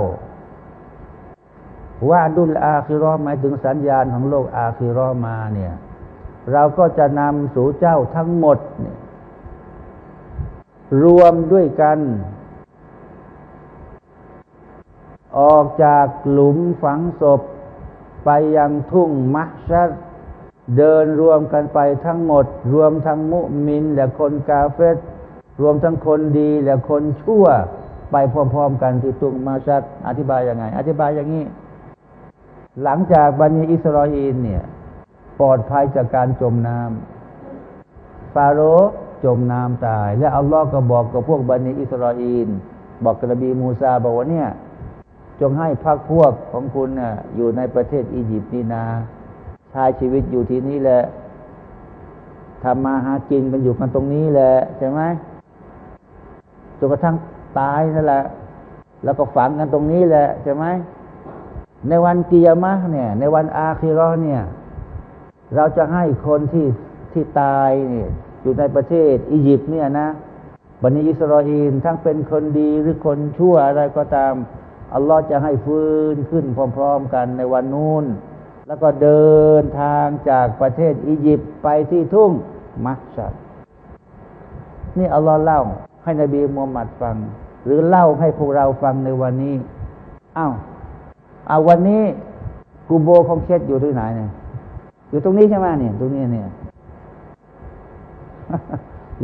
ว่าดุลอาคิรอหมายถึงสัญญาณของโลกอาคิรอมาเนี่ย เราก็จะนำสู่เจ้าทั้งหมดเนี่ยรวมด้วยกัน ออกจากหลุมฝังศพ ไปยังทุ่งมัชชัด เดินรวมกันไปทั้งหมด รวมทั้งมุมิน และคนกาเฟตรวมทั้งคนดีและคนชั่ว ไปพร้อมๆกันที่ทุ่งมัชชัดอธิบายยังไง อธิบายอย่างนี้ หลังจากบันิอิสราเอลเนี่ย ปลอดภัยจากการจมน้ำฟาโรจมน้ำตาย และอัลลอฮ์ก็บอกกับพวกบันิอิสราเอลบอกกับนบีมูซาบอกว่าเนี่ย จงให้พักพวกของคุณน่ะอยู่ในประเทศอียิปต์นี่นา ใช้ชีวิตอยู่ที่นี่แหละทำมาหากินกันอยู่กันตรงนี้แหละใช่ไหมจนกระทั่งตายนั่นแหละ แล้วก็ฝังกันตรงนี้แหละใช่ไหมในวันกิยามะเนี่ย ในวันอาคิรอเนี่ย เราจะให้คนที่ที่ตายเนี่ยอยู่ในประเทศอียิปต์เนี่ยนะบันิอิสราเอลทั้งเป็นคนดีหรือคนชั่วอะไรก็ตาม อัลลอฮ์จะให้ฟื้นขึ้นพร้อม ๆ กันในวันนู้น แล้วก็เดินทางจากประเทศอียิปต์ไปที่ทุ่งมักชัดนี่อัลลอฮ์เล่า ให้นบีมูฮัมมัดฟัง หรือเล่าให้พวกเราฟังในวันนี้อ้าวเอาวันนี้กูโบของเคสอยู่ที่ไหนเนี่ยอยู่ตรงนี้ใช่ไหมเนี่ยตรงนี้เนี่ย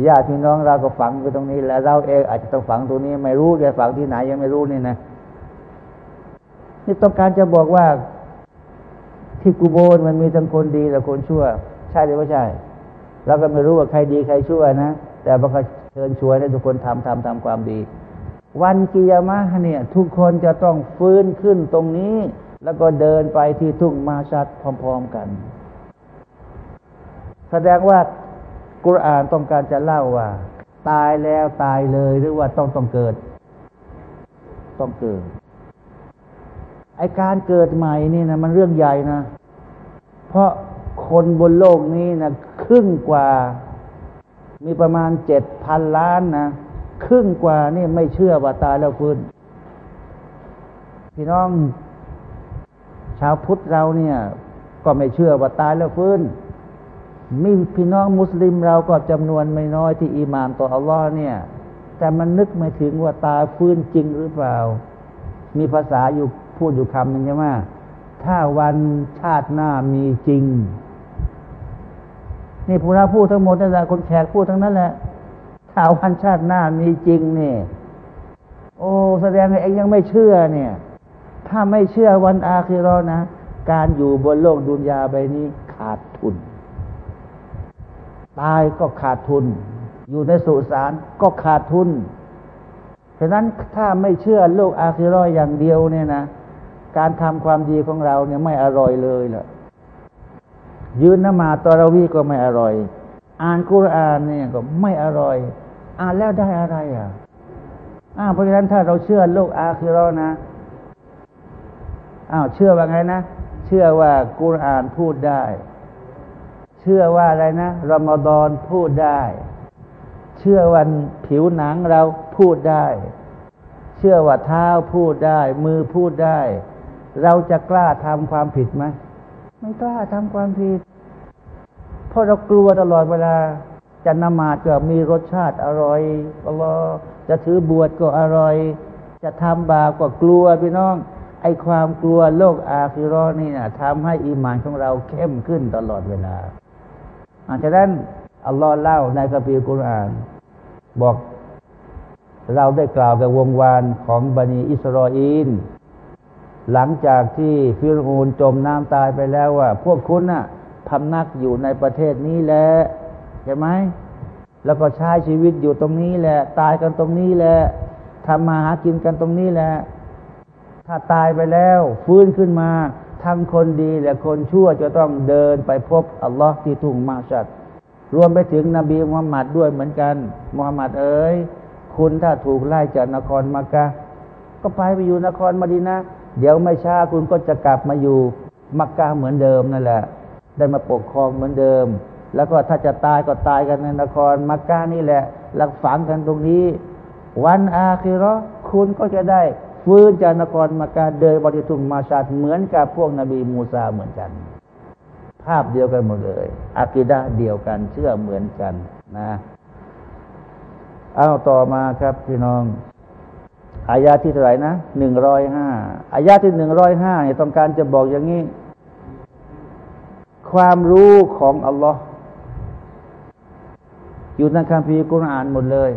ญาติพี่น้องเราก็ฝังไปตรงนี้ แล้วเราเองอาจจะต้องฝังตรงนี้ ไม่รู้จะฝังที่ไหนยังไม่รู้นี่นะนี่ต้องการจะบอกว่า ที่กูโบนมันมีทั้งคนดีและคนชั่ว ใช่หรือไม่ใช่เราก็ไม่รู้ว่าใครดีใครชั่วนะ แต่บางคนเชิญชวนให้ทุกคนทำทำทำความดี วันกิยามะเนี่ย ทุกคนจะต้องฟื้นขึ้นตรงนี้ แล้วก็เดินไปที่ทุ่งมาชัดพร้อม ๆกัน แสดงว่ากุรอานต้องการจะเล่าว่า ตายแล้วตายเลยหรือว่าต้องต้องเกิด ต้องเกิด ไอการเกิดใหม่นี่นะมันเรื่องใหญ่นะ เพราะคนบนโลกนี้นะครึ่งกว่า มีประมาณเจ็ดพันล้านนะครึ่งกว่านี่ไม่เชื่อว่าตายแล้วฟื้น พี่น้อง ชาวพุทธเราเนี่ย ก็ไม่เชื่อว่าตายแล้วฟื้นมีพี่น้องมุสลิมเราก็จำนวนไม่น้อยที่อีมานต่ออัลลอฮ์เนี่ย แต่มันนึกไม่ถึงว่าตายฟื้นจริงหรือเปล่า มีภาษาอยู่ พูดอยู่คำหนึ่งใช่ไหมถ้าวันชาติหน้ามีจริง นี่ผู้ราพูดทั้งหมดนั่นแหละคนแขกพูดทั้งนั้นแหละถ้าวันชาติหน้ามีจริงเนี่ยโอ้แสดงเองยังไม่เชื่อเนี่ย ถ้าไม่เชื่อวันอาคิรอนะ การอยู่บนโลกดุนยาใบนี้ขาดทุน ตายก็ขาดทุน อยู่ในสุสานก็ขาดทุนฉะนั้นถ้าไม่เชื่อโลกอาคิรออย่างเดียวเนี่ยนะ การทำความดีของเราเนี่ยไม่อร่อยเลยล่ะยืนนมาตอรวีก็ไม่อร่อย อ่านกุรอานเนี่ยก็ไม่อร่อย อ่านแล้วได้อะไรอะอ้าวเพราะฉะนั้นถ้าเราเชื่อโลกอาคิรอนะอ้าวเชื่อว่าไงนะ เชื่อว่ากุรอานพูดได้ เชื่อว่าอะไรนะรอมฎอนพูดได้ เชื่อวันผิวหนังเราพูดได้ เชื่อว่าเท้าพูดได้ มือพูดได้ เราจะกล้าทำความผิดไหมไม่กล้าทำความผิด เพราะเรากลัวตลอดเวลา จะนมาดก็มีรสชาติอร่อยอัลลอฮ์จะถือบวชก็อร่อย จะทำบาปก็กลัวพี่น้องไอ้ความกลัวโลกอาคิรอนี่นะทำให้อีมานของเราเข้มขึ้นตลอดเวลาอาจารนั้นอัลลอฮ์เล่าในคัมภีร์กุรอาน บอกเราได้กล่าวกับวงวานของบันิอิสรออีน หลังจากที่ฟิรูนจมน้ำตายไปแล้วว่า พวกคุณน่ะพำนักอยู่ในประเทศนี้แหละใช่ไหมแล้วก็ใช้ชีวิตอยู่ตรงนี้แหละ ตายกันตรงนี้แหละทำมาหากินกันตรงนี้แหละ ถ้าตายไปแล้ว ฟื้นขึ้นมาทั้งคนดีและคนชั่วจะต้องเดินไปพบอัลลอฮ์ที่ทุ่งมาชัด รวมไปถึงนบีมุฮัมมัดด้วยเหมือนกันมุฮัมมัดเอ๋ยคุณถ้าถูกไล่จากนครมักกะก็ไปไปอยู่นครมดีนะ เดี๋ยวไม่ช้าคุณก็จะกลับมาอยู่มักกะเหมือนเดิมนั่นแหละ ได้มาปกครองเหมือนเดิม แล้วก็ถ้าจะตายก็ตายกันในนครมักกะนี่แหละ หลักฝังกันตรงนี้ วันอาคิรอคุณก็จะได้ฟื้นจากนครมักกะเดินบริทุมมาชาติเหมือนกับพวกนบีมูซาเหมือนกัน ภาพเดียวกันหมดเลยอากิดะเดียวกันเชื่อเหมือนกันนะเอาต่อมาครับพี่น้อง อายาที่เท่าไหร่นะหนึ่งร้อยห้าอายาที่หนึ่งร้อยห้าเนี่ยต้องการจะบอกอย่างนี้ ความรู้ของอัลลอฮ์อยู่ในคัมภีร์กุรอานหมดเลย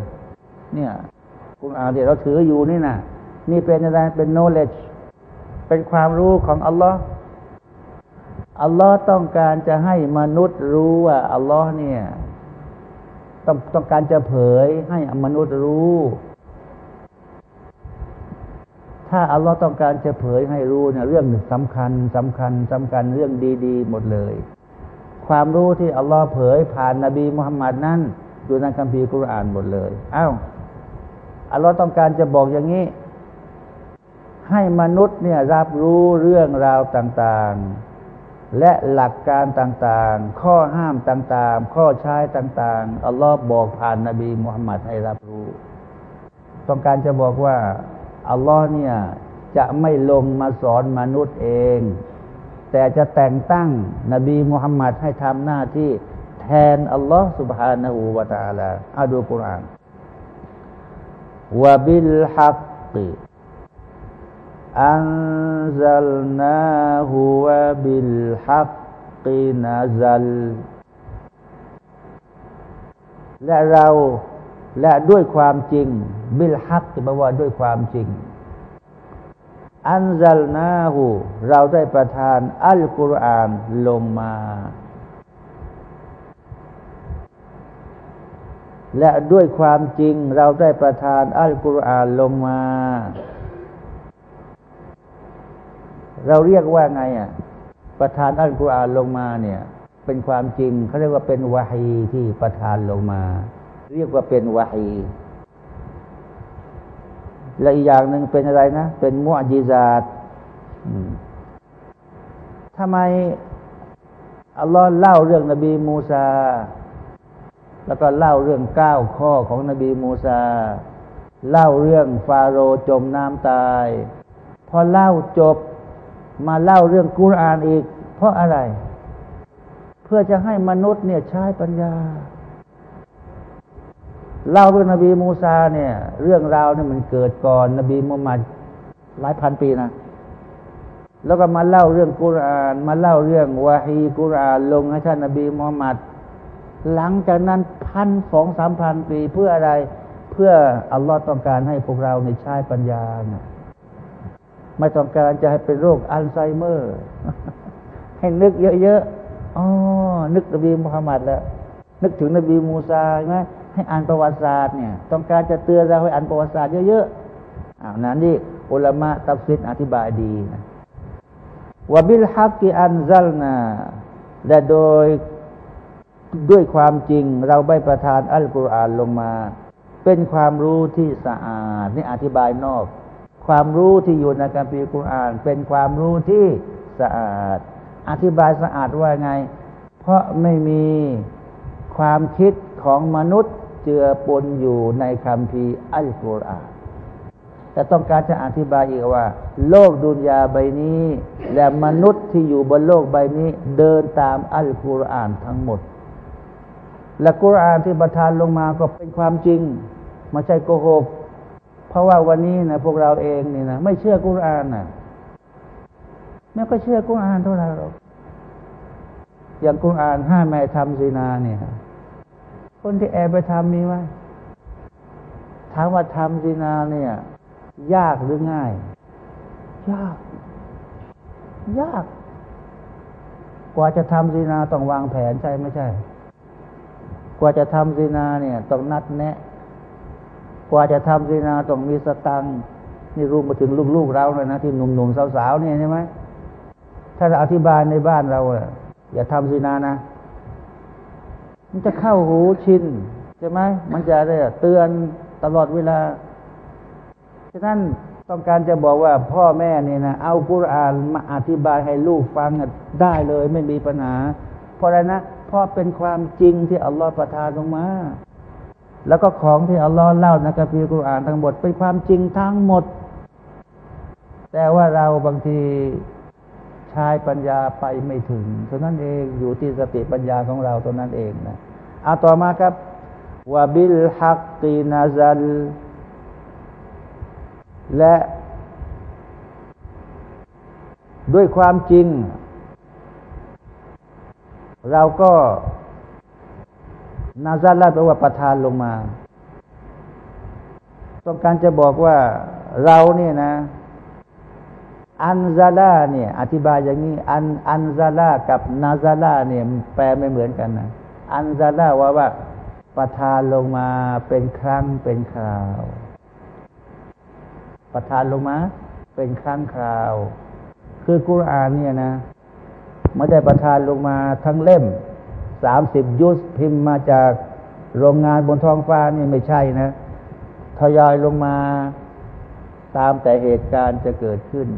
เนี่ยกุรอานที่เราถืออยู่นี่นะนี่เป็นอะไรเป็น knowledge เป็นความรู้ของอัลลอฮ์อัลลอฮ์ต้องการจะให้มนุษย์รู้ว่าอัลลอฮ์เนี่ย ต้องต้องการจะเผยให้มนุษย์รู้ ถ้าอัลลอฮ์ต้องการจะเผยให้รู้เนี่ยเรื่องสำคัญสำคัญสำคัญเรื่องดีๆ หมดเลย ความรู้ที่อัลลอฮ์เผยผ่านนบีมุฮัมมัดนั้นอยู่ในคัมภีร์กุรอานหมดเลยอ้าวอัลลอฮ์ต้องการจะบอกอย่างนี้ ให้มนุษย์เนี่ยรับรู้เรื่องราวต่างๆ และหลักการต่างๆ ข้อห้ามต่างๆ ข้อใช้ต่างๆอัลลอฮ์บอกผ่านนบีมุฮัมมัดให้รับรู้ ต้องการจะบอกว่า อัลลอฮ์เนี่ยจะไม่ลงมาสอนมนุษย์เอง แต่จะแต่งตั้งนบีมุฮัมมัดให้ทำหน้าที่แทนอัลลอฮ์ سبحانه และ تعالى อาดูกุรอานวะบิลฮักกิอันซัลนาฮูวะบิลฮักกินาซัลและเรา และด้วยความจริง บิลฮักที่แปลว่าด้วยความจริง อันซัลนาหูเราได้ประทาน อัลกุรอานลงมา และด้วยความจริง เราได้ประทาน อัลกุรอานลงมา เราเรียกว่าไงอะประทานอัลกุรอานลงมาเนี่ย เป็นความจริงเขาเรียกว่าเป็นวาฮีที่ประทานลงมา เรียกว่าเป็นวาฮีและอีกอย่างหนึ่งเป็นอะไรนะ เป็นมุอจิซาตทำไมอัลลอฮ์เล่าเรื่องนบีมูซา แล้วก็เล่าเรื่องเก้าข้อของนบีมูซา เล่าเรื่องฟาโรจมน้ำตาย พอเล่าจบมาเล่าเรื่องกุรอานอีก เพราะอะไร เพื่อจะให้มนุษย์เนี่ยใช้ปัญญา เล่าเรื่องนบีมูซาเนี่ย เรื่องราวเนี่ยมันเกิดก่อน นบีมุฮัมมัดหลายพันปีนะแล้วก็มาเล่าเรื่องกุราน มาเล่าเรื่องวาฮีกุรานลงให้ท่านนบีมุฮัมมัดหลังจากนั้นพันสองสามพันปีเพื่ออะไรเพื่ออัลลอฮ์ต้องการให้พวกเราในใช้ปัญญาเนะไม่ต้องการจะให้เป็นโรคอัลไซเมอร์ ให้นึกเยอะๆอ๋อนึกนบีมุฮัมมัดแล้ว นึกถึงนบีมูซาใช่ไหม ให้อ่านประวัติศาสตร์เนี่ย ต้องการจะเตือนเราให้อ่านประวัติศาสตร์เยอะๆอ่านั้นนี่อุลามะตัฟซีรอธิบายดีนะوبالحق أنزلناและโดยด้วยความจริงเราได้ประทานอัลกุรอานลงมา เป็นความรู้ที่สะอาดนี่อธิบายนอก ความรู้ที่อยู่ในการปีกุรอาน เป็นความรู้ที่สะอาด อธิบายสะอาดว่าไง เพราะไม่มีความคิดของมนุษย์ เจือปนอยู่ในคำพีอัลกุรอานแต่ต้องการจะอธิบายอีกว่า โลกดุนยาใบนี้ และมนุษย์ที่อยู่บนโลกใบนี้ เดินตามอัลกุรอานทั้งหมด และกุรอานที่ประทานลงมาก็เป็นความจริงไม่ใช่โกหก เพราะว่าวันนี้นะพวกเราเองนี่นะไม่เชื่อกุรอานนะไม่ก็เชื่อกุรอานเท่าไหร่หรอกอย่างกุรอานห้าแม่ทำซีนาเนี่ย คนที่แอบไปทำมีไหมถามว่าทำซีนาเนี่ย ยากหรือง่าย ยาก ยาก กว่าจะทำซีนาต้องวางแผนใช่ไม่ใช่ กว่าจะทำซีนาเนี่ย ต้องนัดแนะ กว่าจะทำซีนาต้องมีสตังนี่รู้มาถึงลูกๆเราเลยนะที่หนุ่มๆสาวๆเนี่ยใช่ไหมถ้าเราอธิบายในบ้านเราอย่าทำซีนานะ มันจะเข้าหูชินใช่ไหมมันจะได้เตือนตลอดเวลา ฉะนั้นต้องการจะบอกว่าพ่อแม่เนี่ยนะเอากุรานมาอธิบายให้ลูกฟังได้เลยไม่มีปัญหา เพราะอะไรนะเพราะเป็นความจริงที่อัลลอฮฺประทานลงมา แล้วก็ของที่อัลลอฮฺเล่าในกัมภีร์กุรานทั้งหมดเป็นความจริงทั้งหมด แต่ว่าเราบางที ใช้ปัญญาไปไม่ถึงเท่านั้นเองอยู่ที่สติปัญญาของเราตัวนั้นเองนะเอาต่อมาครับวาบิลฮักตีนาซัลและด้วยความจริง เราก็นาซาลาแปลว่าประทานลงมา ต้องการจะบอกว่าเราเนี่ยนะ อันซาลาเนี่ยอธิบายอย่างนี้ อันอันซาลากับนาซาลาเนี่ยแปลไม่เหมือนกันนะอันซาลาว่าว่าประทานลงมาเป็นครั้งเป็นคราว ประทานลงมา เป็นครั้งคราว คือกุรอานเนี่ยนะไม่ได้ประทานลงมาทั้งเล่มสามสิบยุสพิมพ์มาจากโรงงานบนท้องฟ้านี่ไม่ใช่นะทยอยลงมาตามแต่เหตุการณ์จะเกิดขึ้น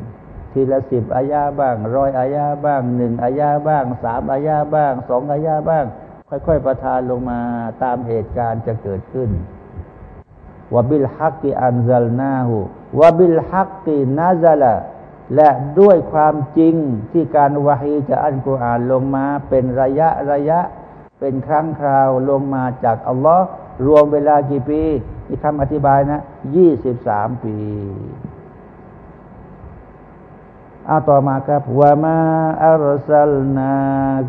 ทีละสิบอายาบ้างร้อยอายาบ้างหนึ่งอายาบ้างสามอายาบ้างสองอายาบ้าง ค่อยๆประทานลงมาตามเหตุการณ์จะเกิดขึ้นวบิลฮักกิอันซัลนาหูวบิลฮักกินาซาละและด้วยความจริงที่การวาฮีจะอันกุรอานลงมาเป็นระยะระยะ เป็นครั้งคราวลงมาจากอัลลอฮ์รวมเวลากี่ปีอีกคำอธิบายนะยี่สิบสามปี เอาต่อมาครับว่ามาอัลซัลนา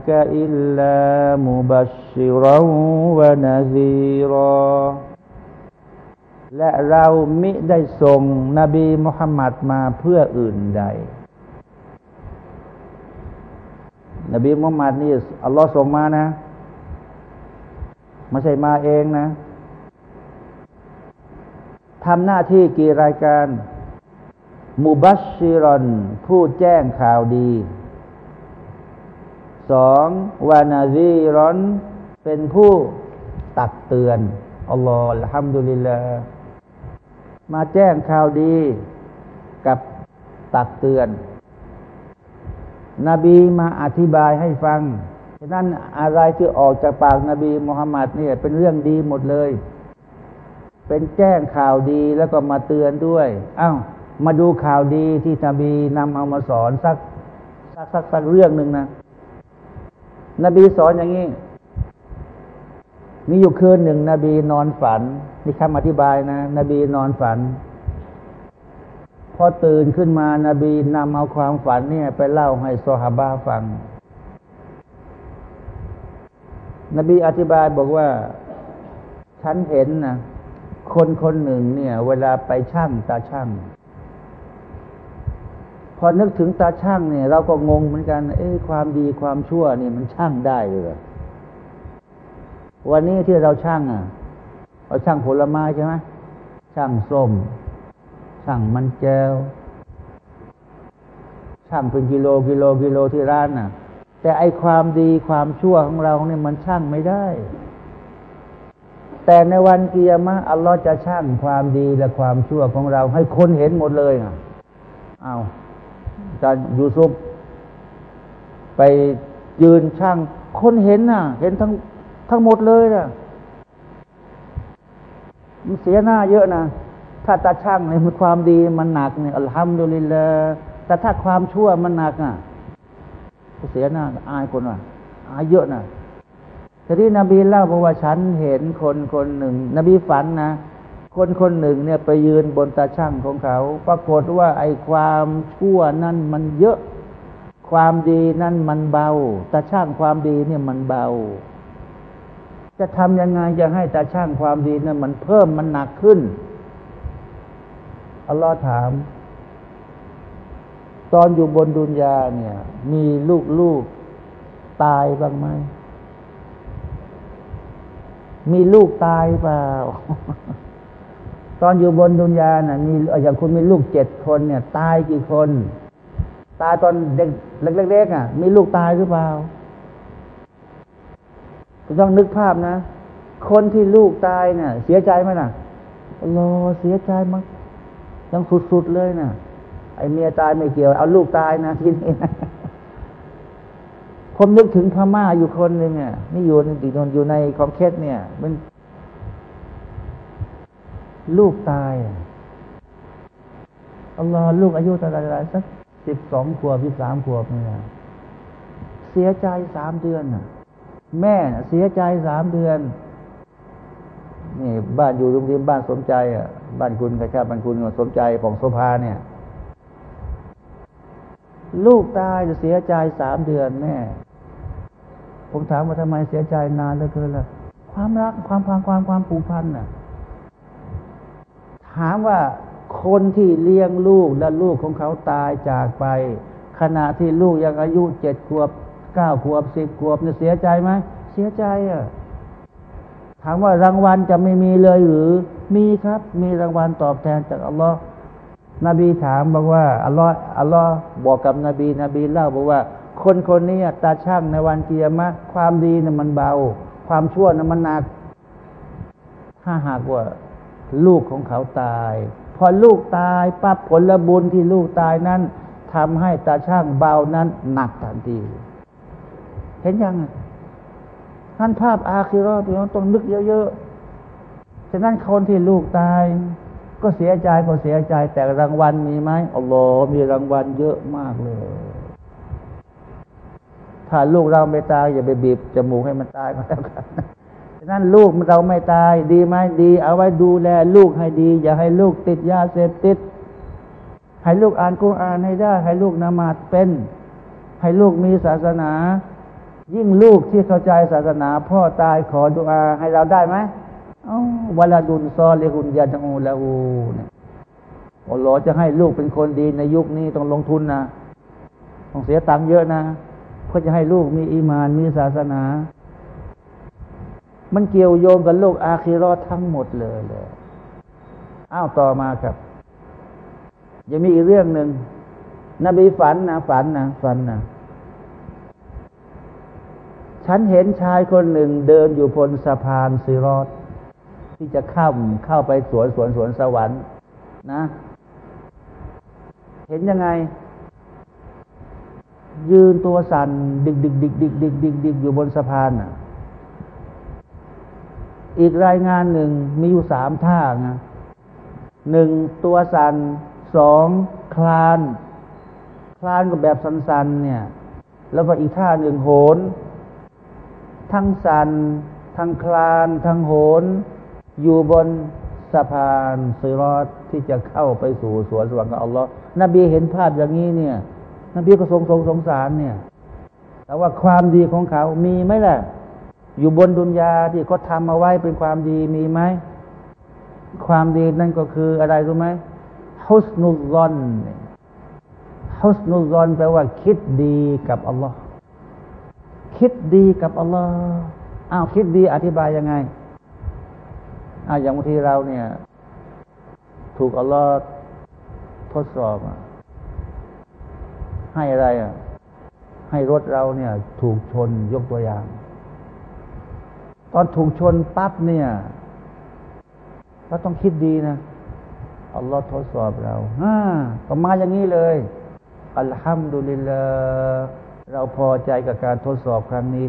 กะอิลลามุบัชชิรวะนาซีรอและเรามิได้ส่งนบีมุฮัมมัดมาเพื่ออื่นใด นบีมุฮัมมัดนี่อัลลอฮ์ส่งมานะ ไม่ใช่มาเองนะทำหน้าที่กี่รายการ มุบัชชิรอนผู้แจ้งข่าวดี สองวานาซีรอนเป็นผู้ตักเตือนออัลลอฮฺละฮัมดุลิลลามาแจ้งข่าวดีกับตักเตือน นบีมาอธิบายให้ฟังฉะนั้นอะไรที่ออกจากปากนบีมุฮัมมัดเนี่ยเป็นเรื่องดีหมดเลย เป็นแจ้งข่าวดีแล้วก็มาเตือนด้วยอา้าว มาดูข่าวดีที่นบีนำเอามาสอนสักสักสักสักเรื่องหนึ่งนะ นบีสอนอย่างนี้ มีอยู่คืนหนึ่ง นบีนอนฝัน นี่คำอธิบายนะ นบีนอนฝัน พอตื่นขึ้นมา นบีนำเอาความฝันเนี่ย ไปเล่าให้ซอฮาบะฟัง นบีอธิบายบอกว่า ฉันเห็นนะคนคนหนึ่งเนี่ย เวลาไปช่างตาช่าง พอนึกถึงตาช่างเนี่ย เราก็งงเหมือนกัน เอ้ความดีความชั่วนี่มันช่างได้เลยวันนี้ที่เราช่างอะเราช่างผลไม้ใช่ไหมช่างส้ม ช่างมันแก้วช่างเป็นกิโลกิโลกิโลที่ร้านน่ะ แต่ไอความดีความชั่วของเราเนี่ยมันช่างไม่ได้ แต่ในวันกิยามะอัลลอฮ์จะช่างความดีและความชั่วของเรา ให้คนเห็นหมดเลยอะเอา จารยูซุปไปยืนช่างคนเห็นน่ะ เห็นทั้งทั้งหมดเลยนะมันเสียหน้าเยอะนะถ้าตาช่างเนี่ยมันความดีมันหนักเนี่ยอัลฮัมดุลิลละแต่ถ้าความชั่วมันหนักอะเสียหน้าอายคนว่ะอายเยอะนะทีนี้นบีเล่าบอกว่าฉันเห็นคนคนหนึ่ง นบีฝันนะ คนคนหนึ่งเนี่ยไปยืนบนตาช่างของเขา ปรากฏว่าไอ้ความชั่วนั่นมันเยอะ ความดีนั่นมันเบา ตาช่างความดีเนี่ยมันเบา จะทำยังไงจะให้ตาช่างความดีนะั้นมันเพิ่มมันหนักขึ้นอัลลอฮ์ถาม ตอนอยู่บนดุนยาเนี่ย มีลูกลูกตายบ้างไหมมีลูกตายเปล่า ตอนอยู่บนดุนยาน่ะมีอย่างคุณมีลูกเจ็ดคนเนี่ย ตายกี่คน ตายตอนเด็กเล็กๆอะ มีลูกตายหรือเปล่าต้องนึกภาพนะ คนที่ลูกตายเนี่ย เสียใจไหมนะรอเสียใจมั้งยังสุดๆเลยนะไอเมียตายไม่เกี่ยว เอาลูกตายนะที่นี่นะผมนึกถึงพม่าอยู่คนหนึ่งเนี่ยนี่อยู่ในติดนอยู่ในคอมเคสเนี่ย มัน ลูกตายอัลลอฮ์ลูกอายุเท่าไรสักสิบสองขวบสิบสามขวบเนี่ยเสียใจสามเดือนน่ะแม่เสียใจสามเดือน นี่บ้านอยู่โรงเรียนบ้านสมใจอะบ้านคุณกระชาบ้านคุณสมใจของโซภาเนี่ย ลูกตายจะเสียใจสามเดือนแม่ผมถามว่าทำไมเสียใจนานเหลือเกินล่ะ ความรักความความความความผูกพันน่ะ ถามว่าคนที่เลี้ยงลูกและลูกของเขาตายจากไป ขณะที่ลูกยังอายุเจ็ดขวบเก้าขวบสิบขวบเนี่ยเสียใจไหมเสียใจอะถามว่ารางวัลจะไม่มีเลยหรือ มีครับ มีรางวัลตอบแทนจากอัลลอฮ์นบีถามบอกว่าอัลลอฮ์อัลลอฮ์บอกกับนบี นบีเล่าบอกว่า คนคนนี้ตาช่างในวันเกียรมะความดีน่ะมันเบา ความชั่วน่ะมันหนัก ถ้าหากว่า ลูกของเขาตาย พอลูกตายปั๊บผลบุญที่ลูกตายนั้นทำให้ตาช่างเบานั้นหนักทันที เห็นยังท่านภาพอาคิรอพี่น้องต้องนึกเยอะๆ ฉะนั้นคนที่ลูกตาย ก็เสียใจก็เสียใจ แต่รางวัลมีไหมอัลลอฮ์มีรางวัลเยอะมากเลย ถ้าลูกเราไม่ตายอย่าไปบีบจมูกให้มันตายก็แล้วกัน ฉะนั้นลูกเราไม่ตายดีไหมดี เอาไว้ดูแลลูกให้ดี อย่าให้ลูกติดยาเสพติด ให้ลูกอ่านกุรอานให้ได้ ให้ลูกนมาดเป็น ให้ลูกมีศาสนา ยิ่งลูกที่เข้าใจศาสนา พ่อตายขอดุอาให้เราได้ไหมวลาดุนซอเลหุนยาตูละอูเนี่ยอัลลอฮ์จะให้ลูกเป็นคนดีในยุคนี้ต้องลงทุนนะ ต้องเสียตังค์เยอะนะเพื่อจะให้ลูกมีอีมานมีศาสนา มันเกี่ยวโยงกับโลกอาคีรอทั้งหมดเลยเลยอ้าวต่อมาครับยังมีอีกเรื่องหนึ่งนบีฝันนะฝันนะฝันนะฉันเห็นชายคนหนึ่งเดินอยู่บนสะพานซิรอดที่จะเข้าเข้าไปสวนสวนสวนสวรรค์ นะ เห็นยังไง ยืนตัวสั่นดิกดิกดิกดิกดิกดิกดิกอยู่บนสะพานอะ อีกรายงานหนึ่งมีอยู่สามท่านะหนึ่งตัวสั่นสองคลาน คลานก็แบบสั่นๆเนี่ย แล้วก็อีกท่าหนึ่งโหน ทั้งสั่นทั้งคลาน ทั้งโหนน อยู่บนสะพานซีรอดที่จะเข้าไปสู่สวนสวรรค์ของอัลลอฮ์นบีเห็นภาพอย่างนี้เนี่ย นบีก็ทรงทรงสงสารเนี่ย แต่ว่าความดีของเขามีไหมล่ะ อยู่บนดุนยาที่เขาทำเอาไว้เป็นความดีมีไหม ความดีนั่นก็คืออะไรรู้ไหมฮุสนุซอนฮุสนุซอนแปลว่า คิดดีกับอัลลอฮ์คิดดีกับอัลลอฮ์อ้าวคิดดีอธิบายยังไงอ่าอย่างบางทีเราเนี่ย ถูกอัลลอฮ์ทดสอบให้อะไรอะให้รถเราเนี่ย ถูกชนยกตัวอย่าง ตอนถูกชนปั๊บเนี่ยเราต้องคิดดีนะอัลลอฮ์ทดสอบเราฮ่าก็มาอย่างนี้เลย الحمد للهเราพอใจกับการทดสอบครั้งนี้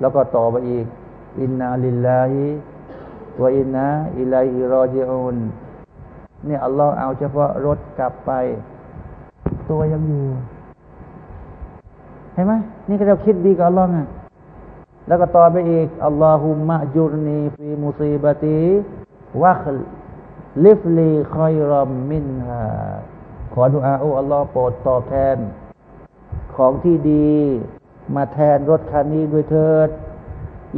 แล้วก็ต่อไปอีก إنا لله وإنا إليه راجعونเนี่ยอัลลอฮ์เอาเฉพาะรถกลับไป ตัวยังอยู่เห็นไหมนี่ก็เราคิดดีกับอัลลอฮ์ไง แล้วก็ต่อไปอีกاللهم أجرني في مصيبتيวะคลิฟลีคอยรอมมินฮาขอดุอาโอ้อัลลอฮ์โปรดตอบแทน ของที่ดี มาแทนรถคันนี้ด้วยเถิด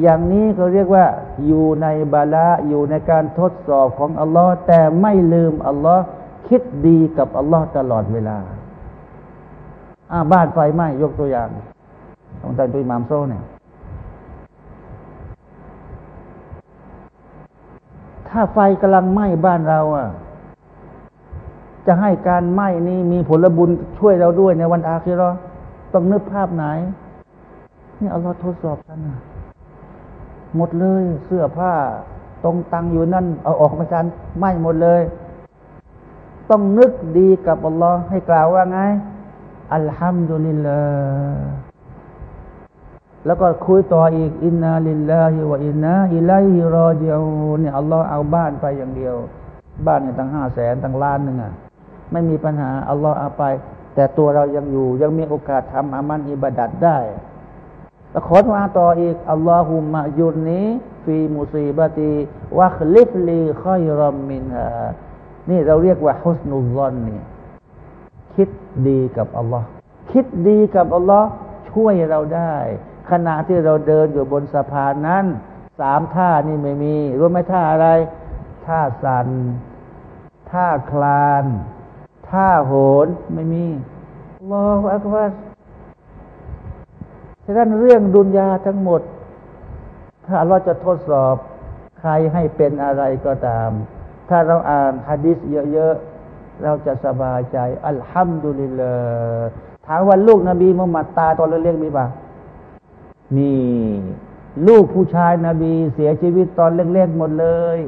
อย่างนี้เขาเรียกว่า อยู่ในบาละอยู่ในการทดสอบของอัลลอฮ์แต่ไม่ลืมอัลลอฮ์คิดดีกับอัลลอฮ์ตลอดเวลา อ่าบ้านไฟไหม้ยกตัวอย่างของแต่ตัวอิมามโซ่เนี่ย ถ้าไฟกำลังไหม้บ้านเราอะ จะให้การไหม้นี้มีผลบุญช่วยเราด้วยในวันอาคิรอต้องนึกภาพไหน นี่อัลลอฮ์ทดสอบกันนะหมดเลยเสื้อผ้า ตรงตังอยู่นั่น เอาออกมากันไหม้หมดเลย ต้องนึกดีกับอัลลอฮ์ให้กล่าวว่าไง อัลฮัมดุลิลลา แล้วก็คุยต่ออีกอินนาลิลลาฮิวะอินนาอิลัยฮิรอจิอูเนี่ยอัลลอฮ์เอาบ้านไปอย่างเดียว บ้านเนี่ยตั้งห้าแสนตั้งล้านหนึ่งอะไม่มีปัญหาอัลลอฮ์เอาไป แต่ตัวเรายังอยู่ ยังมีโอกาสทำอามันอิบาดัดได้แล้วขอมาต่ออีกอัลลอฮุมะยุนนี้ฟีมุซีบตีวะคลิฟลีคอยรอมมินฮานี่เราเรียกว่าฮุสนุลลอนนี่คิดดีกับอัลลอฮ์คิดดีกับอัลลอฮ์ช่วยเราได้ ขณะที่เราเดินอยู่บนสะพานนั้นสามท่านี่ไม่มี รู้ไหมท่าอะไร ท่าสันท่าคลาน ท่าโหนไม่มีรออักบัรฉะนั้นเรื่องดุนยาทั้งหมด ถ้าเราจะทดสอบใครให้เป็นอะไรก็ตาม ถ้าเราอ่านฮะดิษเยอะๆ เราจะสบายใจ อัลฮัมดุลิลลาห์ถามว่าลูกนบีมุฮัมมัดตาตอนเล็กๆมีปะ มีลูกผู้ชายนบีเสียชีวิตตอนเล็กๆหมดเลย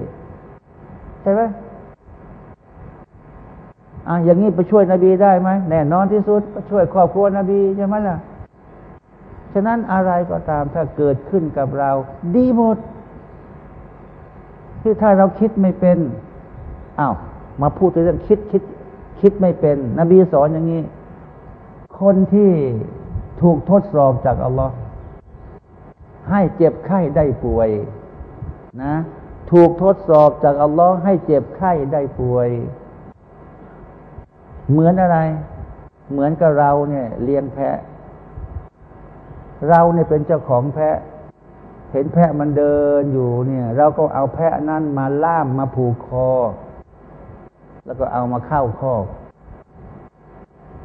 ใช่ไหมอะอย่างนี้ไปช่วยนบีได้ไหมแน่นอนที่สุดไปช่วยครอบครัวนบีใช่ไหมล่ะ ฉะนั้นอะไรก็ตามถ้าเกิดขึ้นกับเรา ดีหมด ที่ถ้าเราคิดไม่เป็นอ้าวมาพูดเรื่องคิดคิด คิดไม่เป็น นบีสอนอย่างนี้ คนที่ถูกทดสอบจากอัลลอฮ์ ให้เจ็บไข้ได้ป่วยนะถูกทดสอบจากอัลลอฮ์ให้เจ็บไข้ได้ป่วย เหมือนอะไร เหมือนกับเราเนี่ยเลี้ยงแพะ เราเนี่ยเป็นเจ้าของแพะ เห็นแพะมันเดินอยู่เนี่ย เราก็เอาแพะนั้นมาล่ามมาผูกคอ แล้วก็เอามาเข้าคอก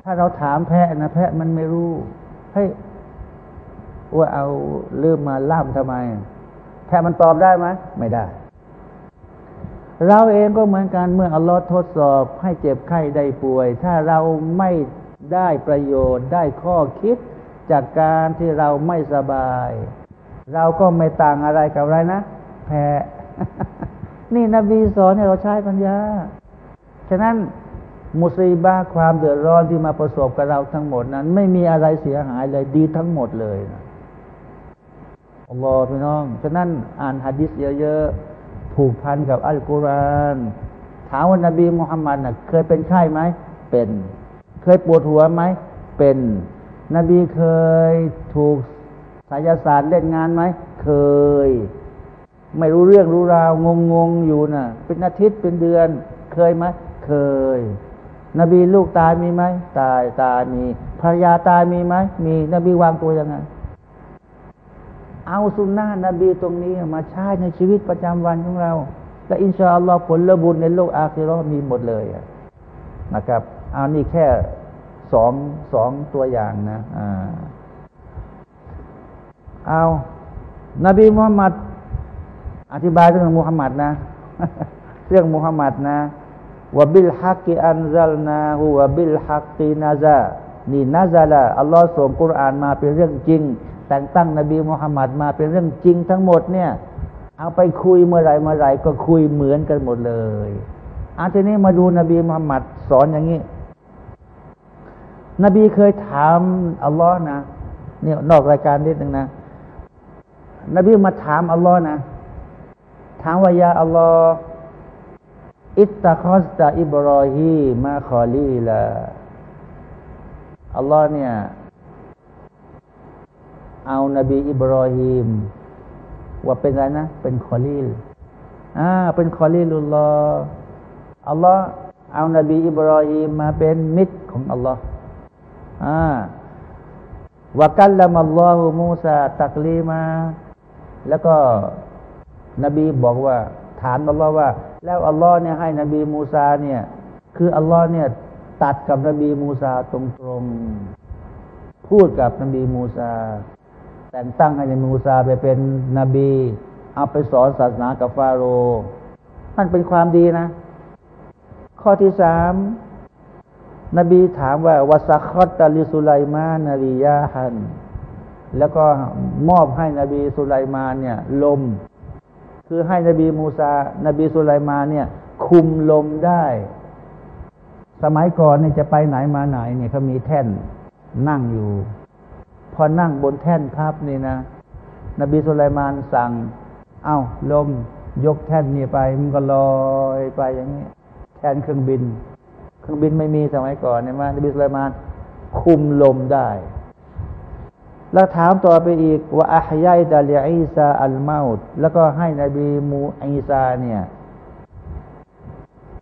ถ้าเราถามแพะนะแพะมันไม่รู้เฮ้ ว่าเอาเริ่มมาล่ามทำไมแพะมันตอบได้ไหมไม่ได้ เราเองก็เหมือนกันเมื่ออัลลอฮ์ทดสอบให้เจ็บไข้ได้ป่วย ถ้าเราไม่ได้ประโยชน์ได้ข้อคิดจากการที่เราไม่สบาย เราก็ไม่ต่างอะไรกับอะไรนะ แพ้ นี่นบีสอนให้เราใช้ปัญญา ฉะนั้นมุสีบาความเดือดร้อนที่มาประสบกับเราทั้งหมดนั้น ไม่มีอะไรเสียหายเลยดีทั้งหมดเลยนะ อัลลอฮ์พี่น้อง ฉะนั้นอ่านฮะดิษเยอะๆ ผูกพันกับอัลกุรอานถามว่านบีมุฮัมมัดนะเคยเป็นไข้ไหม เป็น เคยปวดหัวไหม เป็น นบีเคยถูกสายศาสตร์เล่นงานไหม เคย ไม่รู้เรื่องรู้ราว งงงอยู่นะ่ะ เป็นอาทิตย์เป็นเดือน เคยไหม เคย นบีลูกตายมีไหม ตายตายมีภรรยาตายมีไหม มี นบีวางตัวยังไง เอาสุนนะนบีตรงนี้มาใช้ในชีวิตประจำวันของเรา และอินชาอัลลอฮ์ผลบุญในโลกอาคิรอมีหมดเลยนะครับเอานี่แค่สองสองตัวอย่างนะอ่าเอานบีมุฮัมมัดอธิบายเรื่องมุฮัมมัดนะ เรื่องมุฮัมมัดนะวบิลฮักกิอันซัลนาหูวบิลฮักตีนาซา นี่นาซาละอัลลอฮ์ส่งกุรอานมาเป็นเรื่องจริง แต่งตั้งนบีมุฮัมมัดมาเป็นเรื่องจริงทั้งหมดเนี่ย เอาไปคุยเมื่อไรเมื่อไรก็คุยเหมือนกันหมดเลยอาทีนี้มาดูนบีมุฮัมมัดสอนอย่างนี้ นบีเคยถามอัลลอฮ์นะเนี่ยนอกรายการนิดนึงนะ นบีมาถามอัลลอฮ์นะ ถามว่ายาอัลลอฮ์อิตตะคอสตาอิบรอฮีมาคอลีละ อัลลอฮ์เนี่ย เอานบีอิบรอฮีมว่าเป็นอะไรนะ เป็นخليل อ่าเป็นخليل اللهอัลลอฮ์เอานบีอิบรอฮีมมาเป็นมิตรของอัลลอฮ์อ่า وكلم الله موسى تكليما แล้วก็นบีบอกว่า ถามอัลลอฮ์ว่า แล้วอัลลอฮ์เนี่ยให้นบีมูซาเนี่ย คืออัลลอฮ์เนี่ย ตรัสกับนบีมูซาตรงๆ พูดกับนบีมูซา แต่งตั้งให้นมูซาไปเป็นนบี เอาไปสอนศาสนากับฟาโรห์นั่นเป็นความดีนะ ข้อที่สามนบีถามว่าวาสัคตตาลิสุไลมานาริยาฮัน แล้วก็มอบให้นบีสุไลมานเนี่ย ลม คือให้นบีมูซา นบีสุไลมานเนี่ย คุมลมได้ สมัยก่อนเนี่ยจะไปไหนมาไหนเนี่ยเขามีแท่นนั่งอยู่ พอนั่งบนแท่นครับนี่นะ นบีสุลัยมานสั่ง เอา้าลมยกแท่นนี่ไป มันก็ลอยไปอย่างนี้ แทนเครื่องบิน เครื่องบินไม่มีสมัยก่อนเนี่ยมานบีสุลัยมานคุมลมได้ แล้วถามต่อไปอีกว่าอัฮยัยดาลีอีซาอัลมาอุดแล้วก็ให้นบีมูอีซาเนี่ย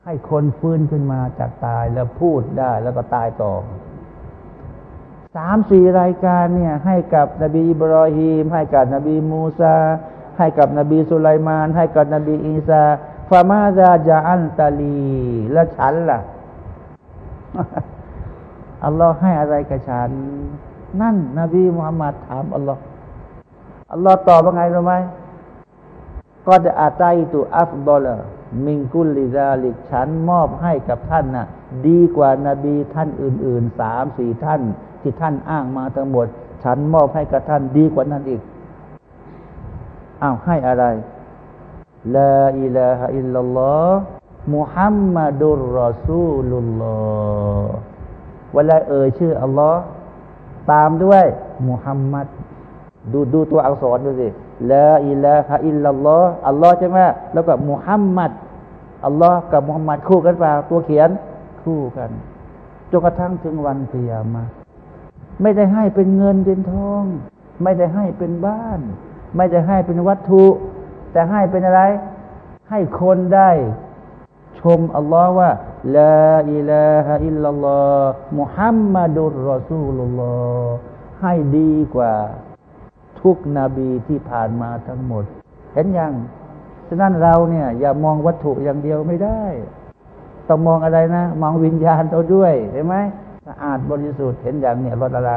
ให้คนฟื้นขึ้นมาจากตายแล้วพูดได้แล้วก็ตายต่อสามสี่รายการเนี่ย ให้กับนบีอิบรอฮีม ให้กับนบีมูซา ให้กับนบีสุไลมาน ให้กับนบีอีสาฟามาซาจาอันตาลี และฉันล่ะอัลลอฮ์ให้อะไรกับฉัน นั่น นบีมุฮัมมัดถามอัลลอฮ์อัลลอฮ์ตอบว่าไงรู้ไหมก็จะอาตายตุอัฟดอล มิงกุลิซาลิกฉันมอบให้กับท่านนะ่ะดีกว่านาบีท่านอื่นๆสามสี่ท่าน ที่ท่านอ้างมาทั้งหมด ฉันมอบให้กับท่านดีกว่านั้นอีกอ้าวให้อะไรลาอิลาฮะอิลลัลลอฮ์มุฮัมมัดุลรอซูลุลลอฮ์เวลาเอ่ยชื่ออัลลอฮ์ตามด้วย มุฮัมมัด ดูดูตัวอักษรดูสิ ลาอิลาฮะอิลลัลลอฮ์อัลลอฮ์ใช่ไหมแล้วก็มุฮัมมัดอัลลอฮ์กับมุฮัมมัดคู่กันเปล่าตัวเขียนคู่กันจนกระทั่งถึงวันเตียมาไม่ได้ให้เป็นเงินเป็นทอง ไม่ได้ให้เป็นบ้าน ไม่ได้ให้เป็นวัตถุ แต่ให้เป็นอะไร ให้คนได้ชมอัลลอฮ์ว่าลาอิลาฮะอิลลัลลอฮ์มุฮัมมัดุลรอซูลุลลอฮ์ให้ดีกว่า ทุกนบีที่ผ่านมาทั้งหมด เห็นยังฉะนั้นเราเนี่ย อย่ามองวัตถุอย่างเดียวไม่ได้ ต้องมองอะไรนะ มองวิญญาณเราด้วยเห็นไหมสะอาดบริสุทธิ์เห็นอย่างเนี้อัลลอฮฺ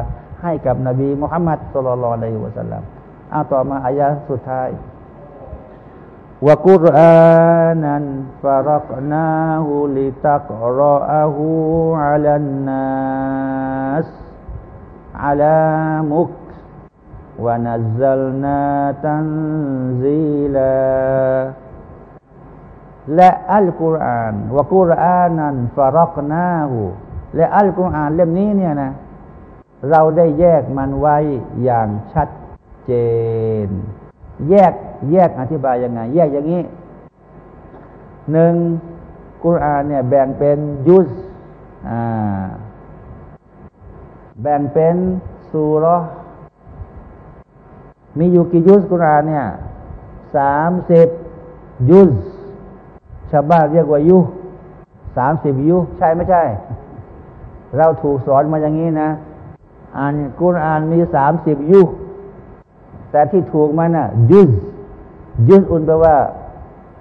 ให้กับนบีมุฮัมมัดสุลลัลลอฮิวะสัลลัมเอาต่อมาอายะสุดท้ายวกุรอานันฟารักนาหูลิตักรออาหูอัลันนัสอัลามุก ونزلنا تنزيلا และอัลกุรอานวะกุรอานันฟารอกนาหูและอัลกุรอานเล่มนี้เนี่ยนะ เราได้แยกมันไว้อย่างชัดเจน แยกแยกอธิบายยังไง แยกอย่างนี้หนึ่งกุรอานเนี่ยแบ่งเป็นยุสอ่าแบ่งเป็นสุร มีอยู่กี่ยุสกุรานเนี่ยสามสิบยุสชาวบ้านเรียกว่ายุสามสิบยุใช่ไม่ใช่ เราถูกสอนมาอย่างนี้นะ อ่านกุรอานมีสามสิบยุแต่ที่ถูกมันน่ะยุสยุสอุนแปลว่า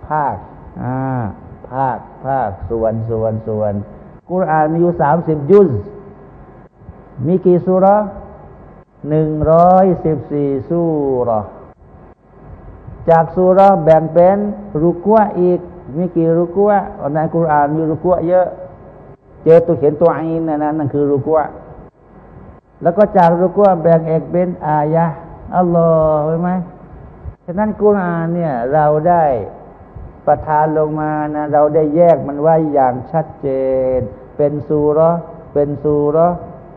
ภาค อ่า ภาค ภาค ส่วน ส่วน ส่วน กุรอานมีอยู่สามสิบยุสมีกี่สุรา หนึ่งร้อยสิบสี่สุรจากสุรแบ่งเป็นรุกวะอีก มีกี่รุกวะในกุรอานมีรุกวะเยอะ เจอตัวเขียนตัวอินนั่นนั่นคือรุกวะแล้วก็จากรุกวะแบ่งเอกเป็นอายะอัลลอฮ์ใช่ไหมฉะนั้นกุรอานเนี่ยเราได้ประทานลงมานะเราได้แยกมันไว้อย่างชัดเจน เป็นสุรเป็นสุร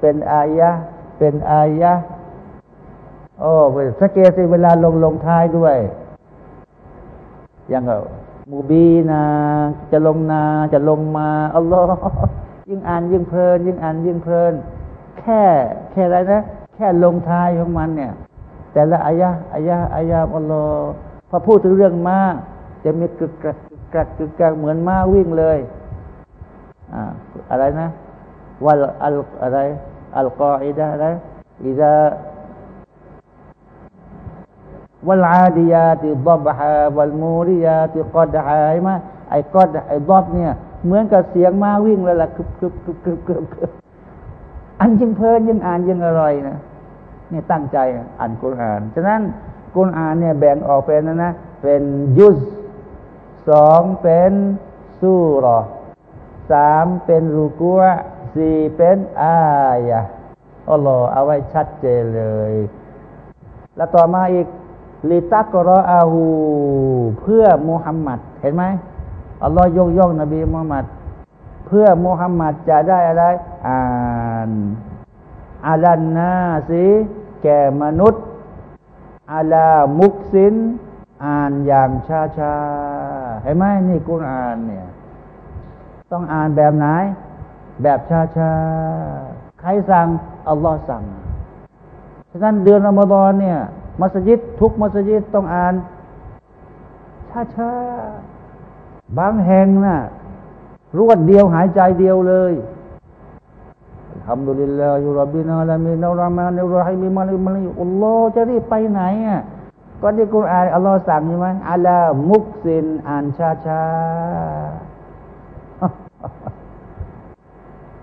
เป็นอายะเป็นอายะ โอ้สังเกตสิเวลาลงลงท้ายด้วยย่างก็มูบีนาจะลงนาจะลงมาอัลลอฮ์ยิ่งอ่านยิ่งเพลิน ยิ่งอ่านยิ่งเพลิน แค่แค่อะไรนะ แค่ลงท้ายของมันเนี่ย แต่ละอายะอายะอายะอัลลอฮ์พอพูดถึงเรื่องม้าจะมีกึกกักกึกกักกึกกักเหมือนม้าวิ่งเลยอ่าอะไรนะว่าอัลอะไรอัลกออิดะอะไรอิดะ วัลอาดียาติดบฮาวัลมูริยาติกอดฮาใช่ไหมไอ้กอดไอ้ดอบเนี่ย เหมือนกับเสียงม้าวิ่งเลยล่ะกึบกึบกึบกึบกึบกึบอันยิ่งเพลินยิ่งอ่านยิ่งอร่อยนะเนี่ยตั้งใจอ่านกุรอานฉะนั้นกุรอานเนี่ยแบ่งออกเป็นนะนะเป็นยุสสองเป็นสูรอสามเป็นรูกัวสี่เป็นอายะอัลลอฮ์เอาไว้ชัดเจนเลย แล้วต่อมาอีก ลิตักรออาหูเพื่อมุฮัมมัด เห็นไหมอัลลอฮ์ยกย่องนบีมุฮัมมัด เพื่อมุฮัมมัดจะได้อะไร อ่านอาลันนาสิแก่มนุษย์อาลามุกสิน อ่านอย่างชาชาเห็นไหมนี่กุรอานเนี่ย ต้องอ่านแบบไหน แบบชาชาใครสั่งอัลลอฮ์สั่งฉะนั้นเดือนอมฎอนเนี่ย มัสยิด ทุกมัสยิดต้องอ่านช้าช้าบางแห่งนะ่ะรวดเดียวหายใจเดียวเลยทำดุลิลลาฮิรับบินาลามีนารามานิรฮิมิมาลิมาลิอัลลอฮ์จะรีบไปไหนอะก็ที่กุรอานอัลลอฮ์สั่งใช่ไหมอัลามุกซินอ่านช้าช้า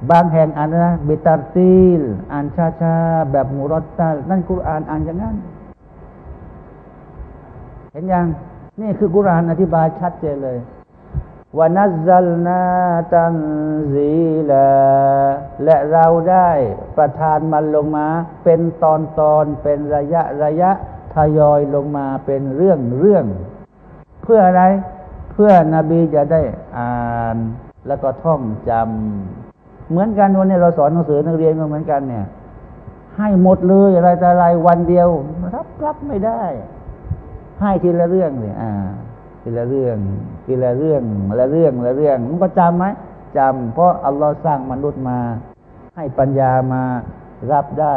บางแห่งอ่านนะบิตารตีลอ่านช้าช้าแบบมุรตัลนั่นกุรอานอ่านอย่างนั้น เห็นยัง นี่คือกุรานอธิบายชัดเจนเลยวานัซลนาตันซีลาและเราได้ประทานมันลงมา เป็นตอนตอนเป็นระยะระยะทยอยลงมาเป็นเรื่องเรื่อง เพื่ออะไร เพื่อนบีจะได้อ่านแล้วก็ท่องจำเหมือนกันวันนี้เราสอนหนังสือนักเรียนก็เหมือนกันเนี่ย ให้หมดเลยอะไรแต่อะไรวันเดียว รับรับไม่ได้ ให้ทีละเรื่องเลยอ่า ทีละเรื่อง ทีละเรื่องละเรื่องละเรื่องมันก็จำไหมจำเพราะอัลลอฮ์สร้างมนุษย์มา ให้ปัญญามารับได้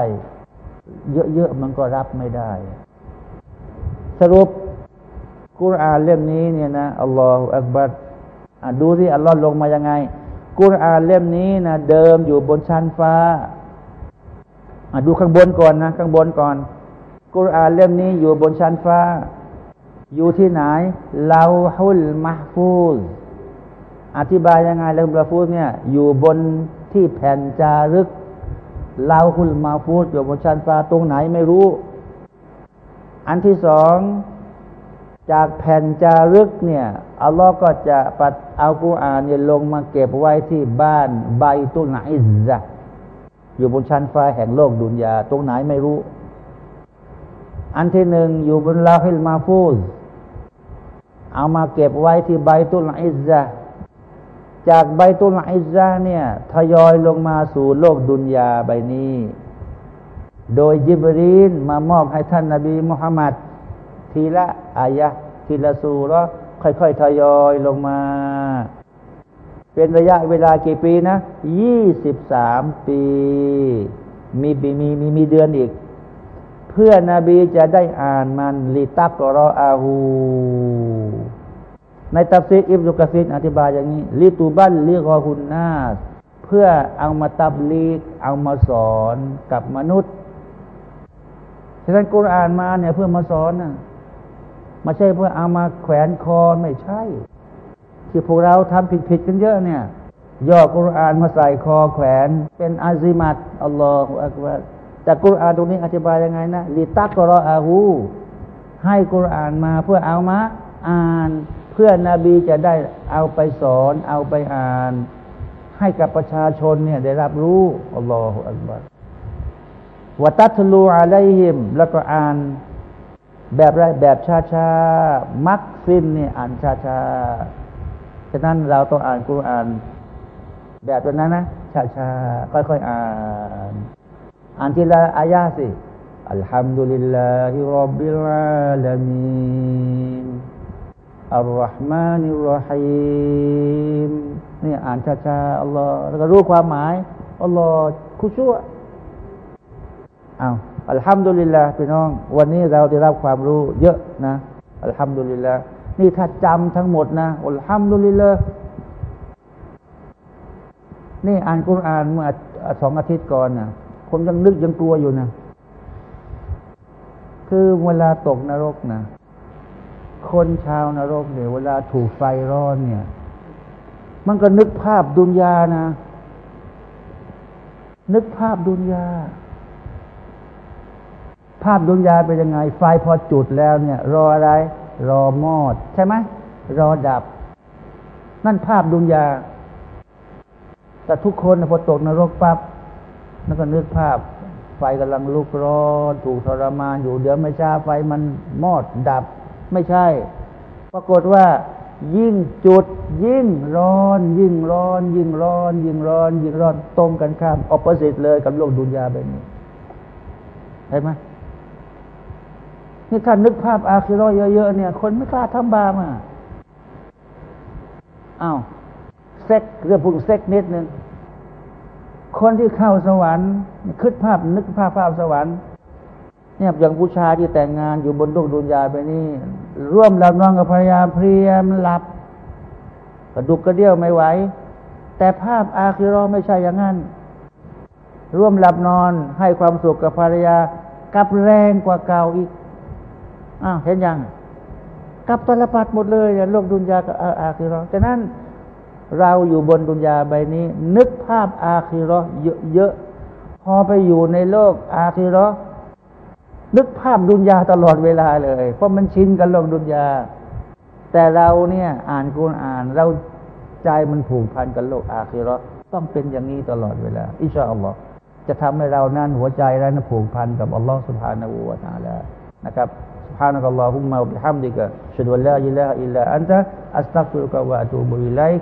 เยอะๆมันก็รับไม่ได้ สรุปกุรอานเล่มนี้เนี่ยนะอัลลอฮฺอักบัดดูที่อัลลอฮ์ลงมายังไง กุรอานเล่มนี้นะเดิมอยู่บนชั้นฟ้าดูข้างบนก่อนนะ ข้างบนก่อน กุรอานเล่มนี้อยู่บนชั้นฟ้า อยู่ที่ไหนลาฮุลมาฟูซอธิบายยังไงลาฮุลมาฟูซเนี่ยอยู่บนที่แผ่นจารึกลาฮุลมาฟูซอยู่บนชั้นฟ้าตรงไหนไม่รู้ อันที่สองจากแผ่นจารึกเนี่ยอัลลอฮ์ก็จะปัดเอากุรอานเนี่ยลงมาเก็บไว้ที่บ้านใบตุนอิซะอยู่บนชั้นฟ้าแห่งโลกดุนยาตรงไหนไม่รู้ อันที่หนึ่งอยู่บนลาฮิลมาฟูซ เอามาเก็บไว้ที่ใบตุลอิซะจากใบตุลอิซะเนี่ยทยอยลงมาสู่โลกดุนยาใบนี้ โดยยิบรีนมามอบให้ท่านนาบีมุฮัมมัดทีละอายะทีละสูรค่อยๆทยอยลงมา เป็นระยะเวลากี่ปีนะยี่สิบสามปี มีมีมีมีมีเดือนอีก เพื่อนบีจะได้อ่านมันลิตักรออาหูในตัฟซีอิบนุกะฟินอธิบายอย่างนี้ลิตูบัลลิกอฮุนนาสเพื่อเอามาตับลีก เอามาสอนกับมนุษย์ฉะนั้นกุรอานมาเนี่ยเพื่อมาสอนนะไม่ใช่เพื่อเอามาแขวนคอไม่ใช่ ที่พวกเราทำผิดๆกันเยอะเนี่ยย่อกุรอานมาใส่คอแขวนเป็นอาซิมัตอัลลอฮฺอักบาร แต่กุรอานตรงนี้อธิบายยังไงนะลิตักรออาหูให้กุรอานมาเพื่อเอามาอ่านเพื่อนบีจะได้เอาไปสอน เอาไปอ่าน ให้กับประชาชนเนี่ยได้รับรู้อัลลอฮฺอักบารวตัตลูอะลัยฮิม แล้วก็อ่าน แบบไรแบบชาชามักซินเนี่ยอ่านชาชาฉะนั้นเราต้องอ่านกุรอาน แบบนั้นนะชาชาค่อยๆอ่าน อ่านทีละอายาสิอัลฮัมดุลิลลาฮิรับบิลอาลามีนอัลลอฮ์มานิรรหีมนี่อ่านชาชาอัลลอฮ์แล้วก็รู้ความหมายอัลลอฮ์คุชัวอ้าวอัลฮัมดุลิลลาห์พี่น้อง วันนี้เราได้รับความรู้เยอะนะอัลฮัมดุลิลลาห์นี่ถ้าจำทั้งหมดนะอัลฮัมดุลิลลาห์นี่อ่านกุรอานเมื่อสองอาทิตย์ก่อนนะ ผมยังนึกยังกลัวอยู่นะ คือเวลาตกนรกนะ คนชาวนรกเนี่ย เวลาถูกไฟร้อนเนี่ย มันก็นึกภาพดุนยานะ นึกภาพดุนยา ภาพดุนยาเป็นยังไง ไฟพอจุดแล้วเนี่ย รออะไร รอมอด ใช่ไหม รอดับ นั่นภาพดุนยาแต่ทุกคนพอตกนรกปั๊บ นั่นก็นึกภาพไฟกำลังลุกร้อนถูกทรมานอยู่เดี๋ยวไม่ช้าไฟมันมอดดับ ไม่ใช่ ปรากฏว่า ยิ่งจุด ยิ่งร้อน ยิ่งร้อน ยิ่งร้อน ยิ่งร้อน ยิ่งร้อนตรงกันข้าม opposite เลยกับโลกดุนยาแบบนี้เห็นไหมนี่ถ้านึกภาพอาคิรอเยอะๆเนี่ย คนไม่กล้าทำบาปอะอ้าวเซ็กเรื่องพูดเซ็กนิดนึง คนที่เข้าสวรรค์คิดภาพนึกภาพภาพสวรรค์เนี่ยอย่างผู้ชายที่แต่งงานอยู่บนดวงดุนยาไปนี่ ร่วมหลับนอนกับภรรยาเพลียมหลับกระดุกกระเดี่ยวไม่ไหว แต่ภาพอาคิรอไม่ใช่อย่างนั้น ร่วมหลับนอนให้ความสุขกับภรรยากับแรงกว่าเก่าอีกอ้าวเห็นยังกับตลปัดหมดเลยโลกดุนยากับอาคิรอฉะนั้น เราอยู่บนดุนยาใบนี้ นึกภาพอาคิรอเยอะๆพอไปอยู่ในโลกอาคิรอนึกภาพดุนยาตลอดเวลาเลย เพราะมันชินกับโลกดุนยา แต่เราเนี่ย อ่านกุรอ่าน เราใจมันผูกพันกับโลกอาคิรอต้องเป็นอย่างนี้ตลอดเวลา อิชาอัลลอฮ์จะทำให้เรานั้นหัวใจนั้นผูกพันกับอัลลอฮ์สุบฮานาอูวาตาลานะครับ سبحانك اللهم وبحمدك أشهد أن لا إله إلا أنت أستغفرك وأتوب إليك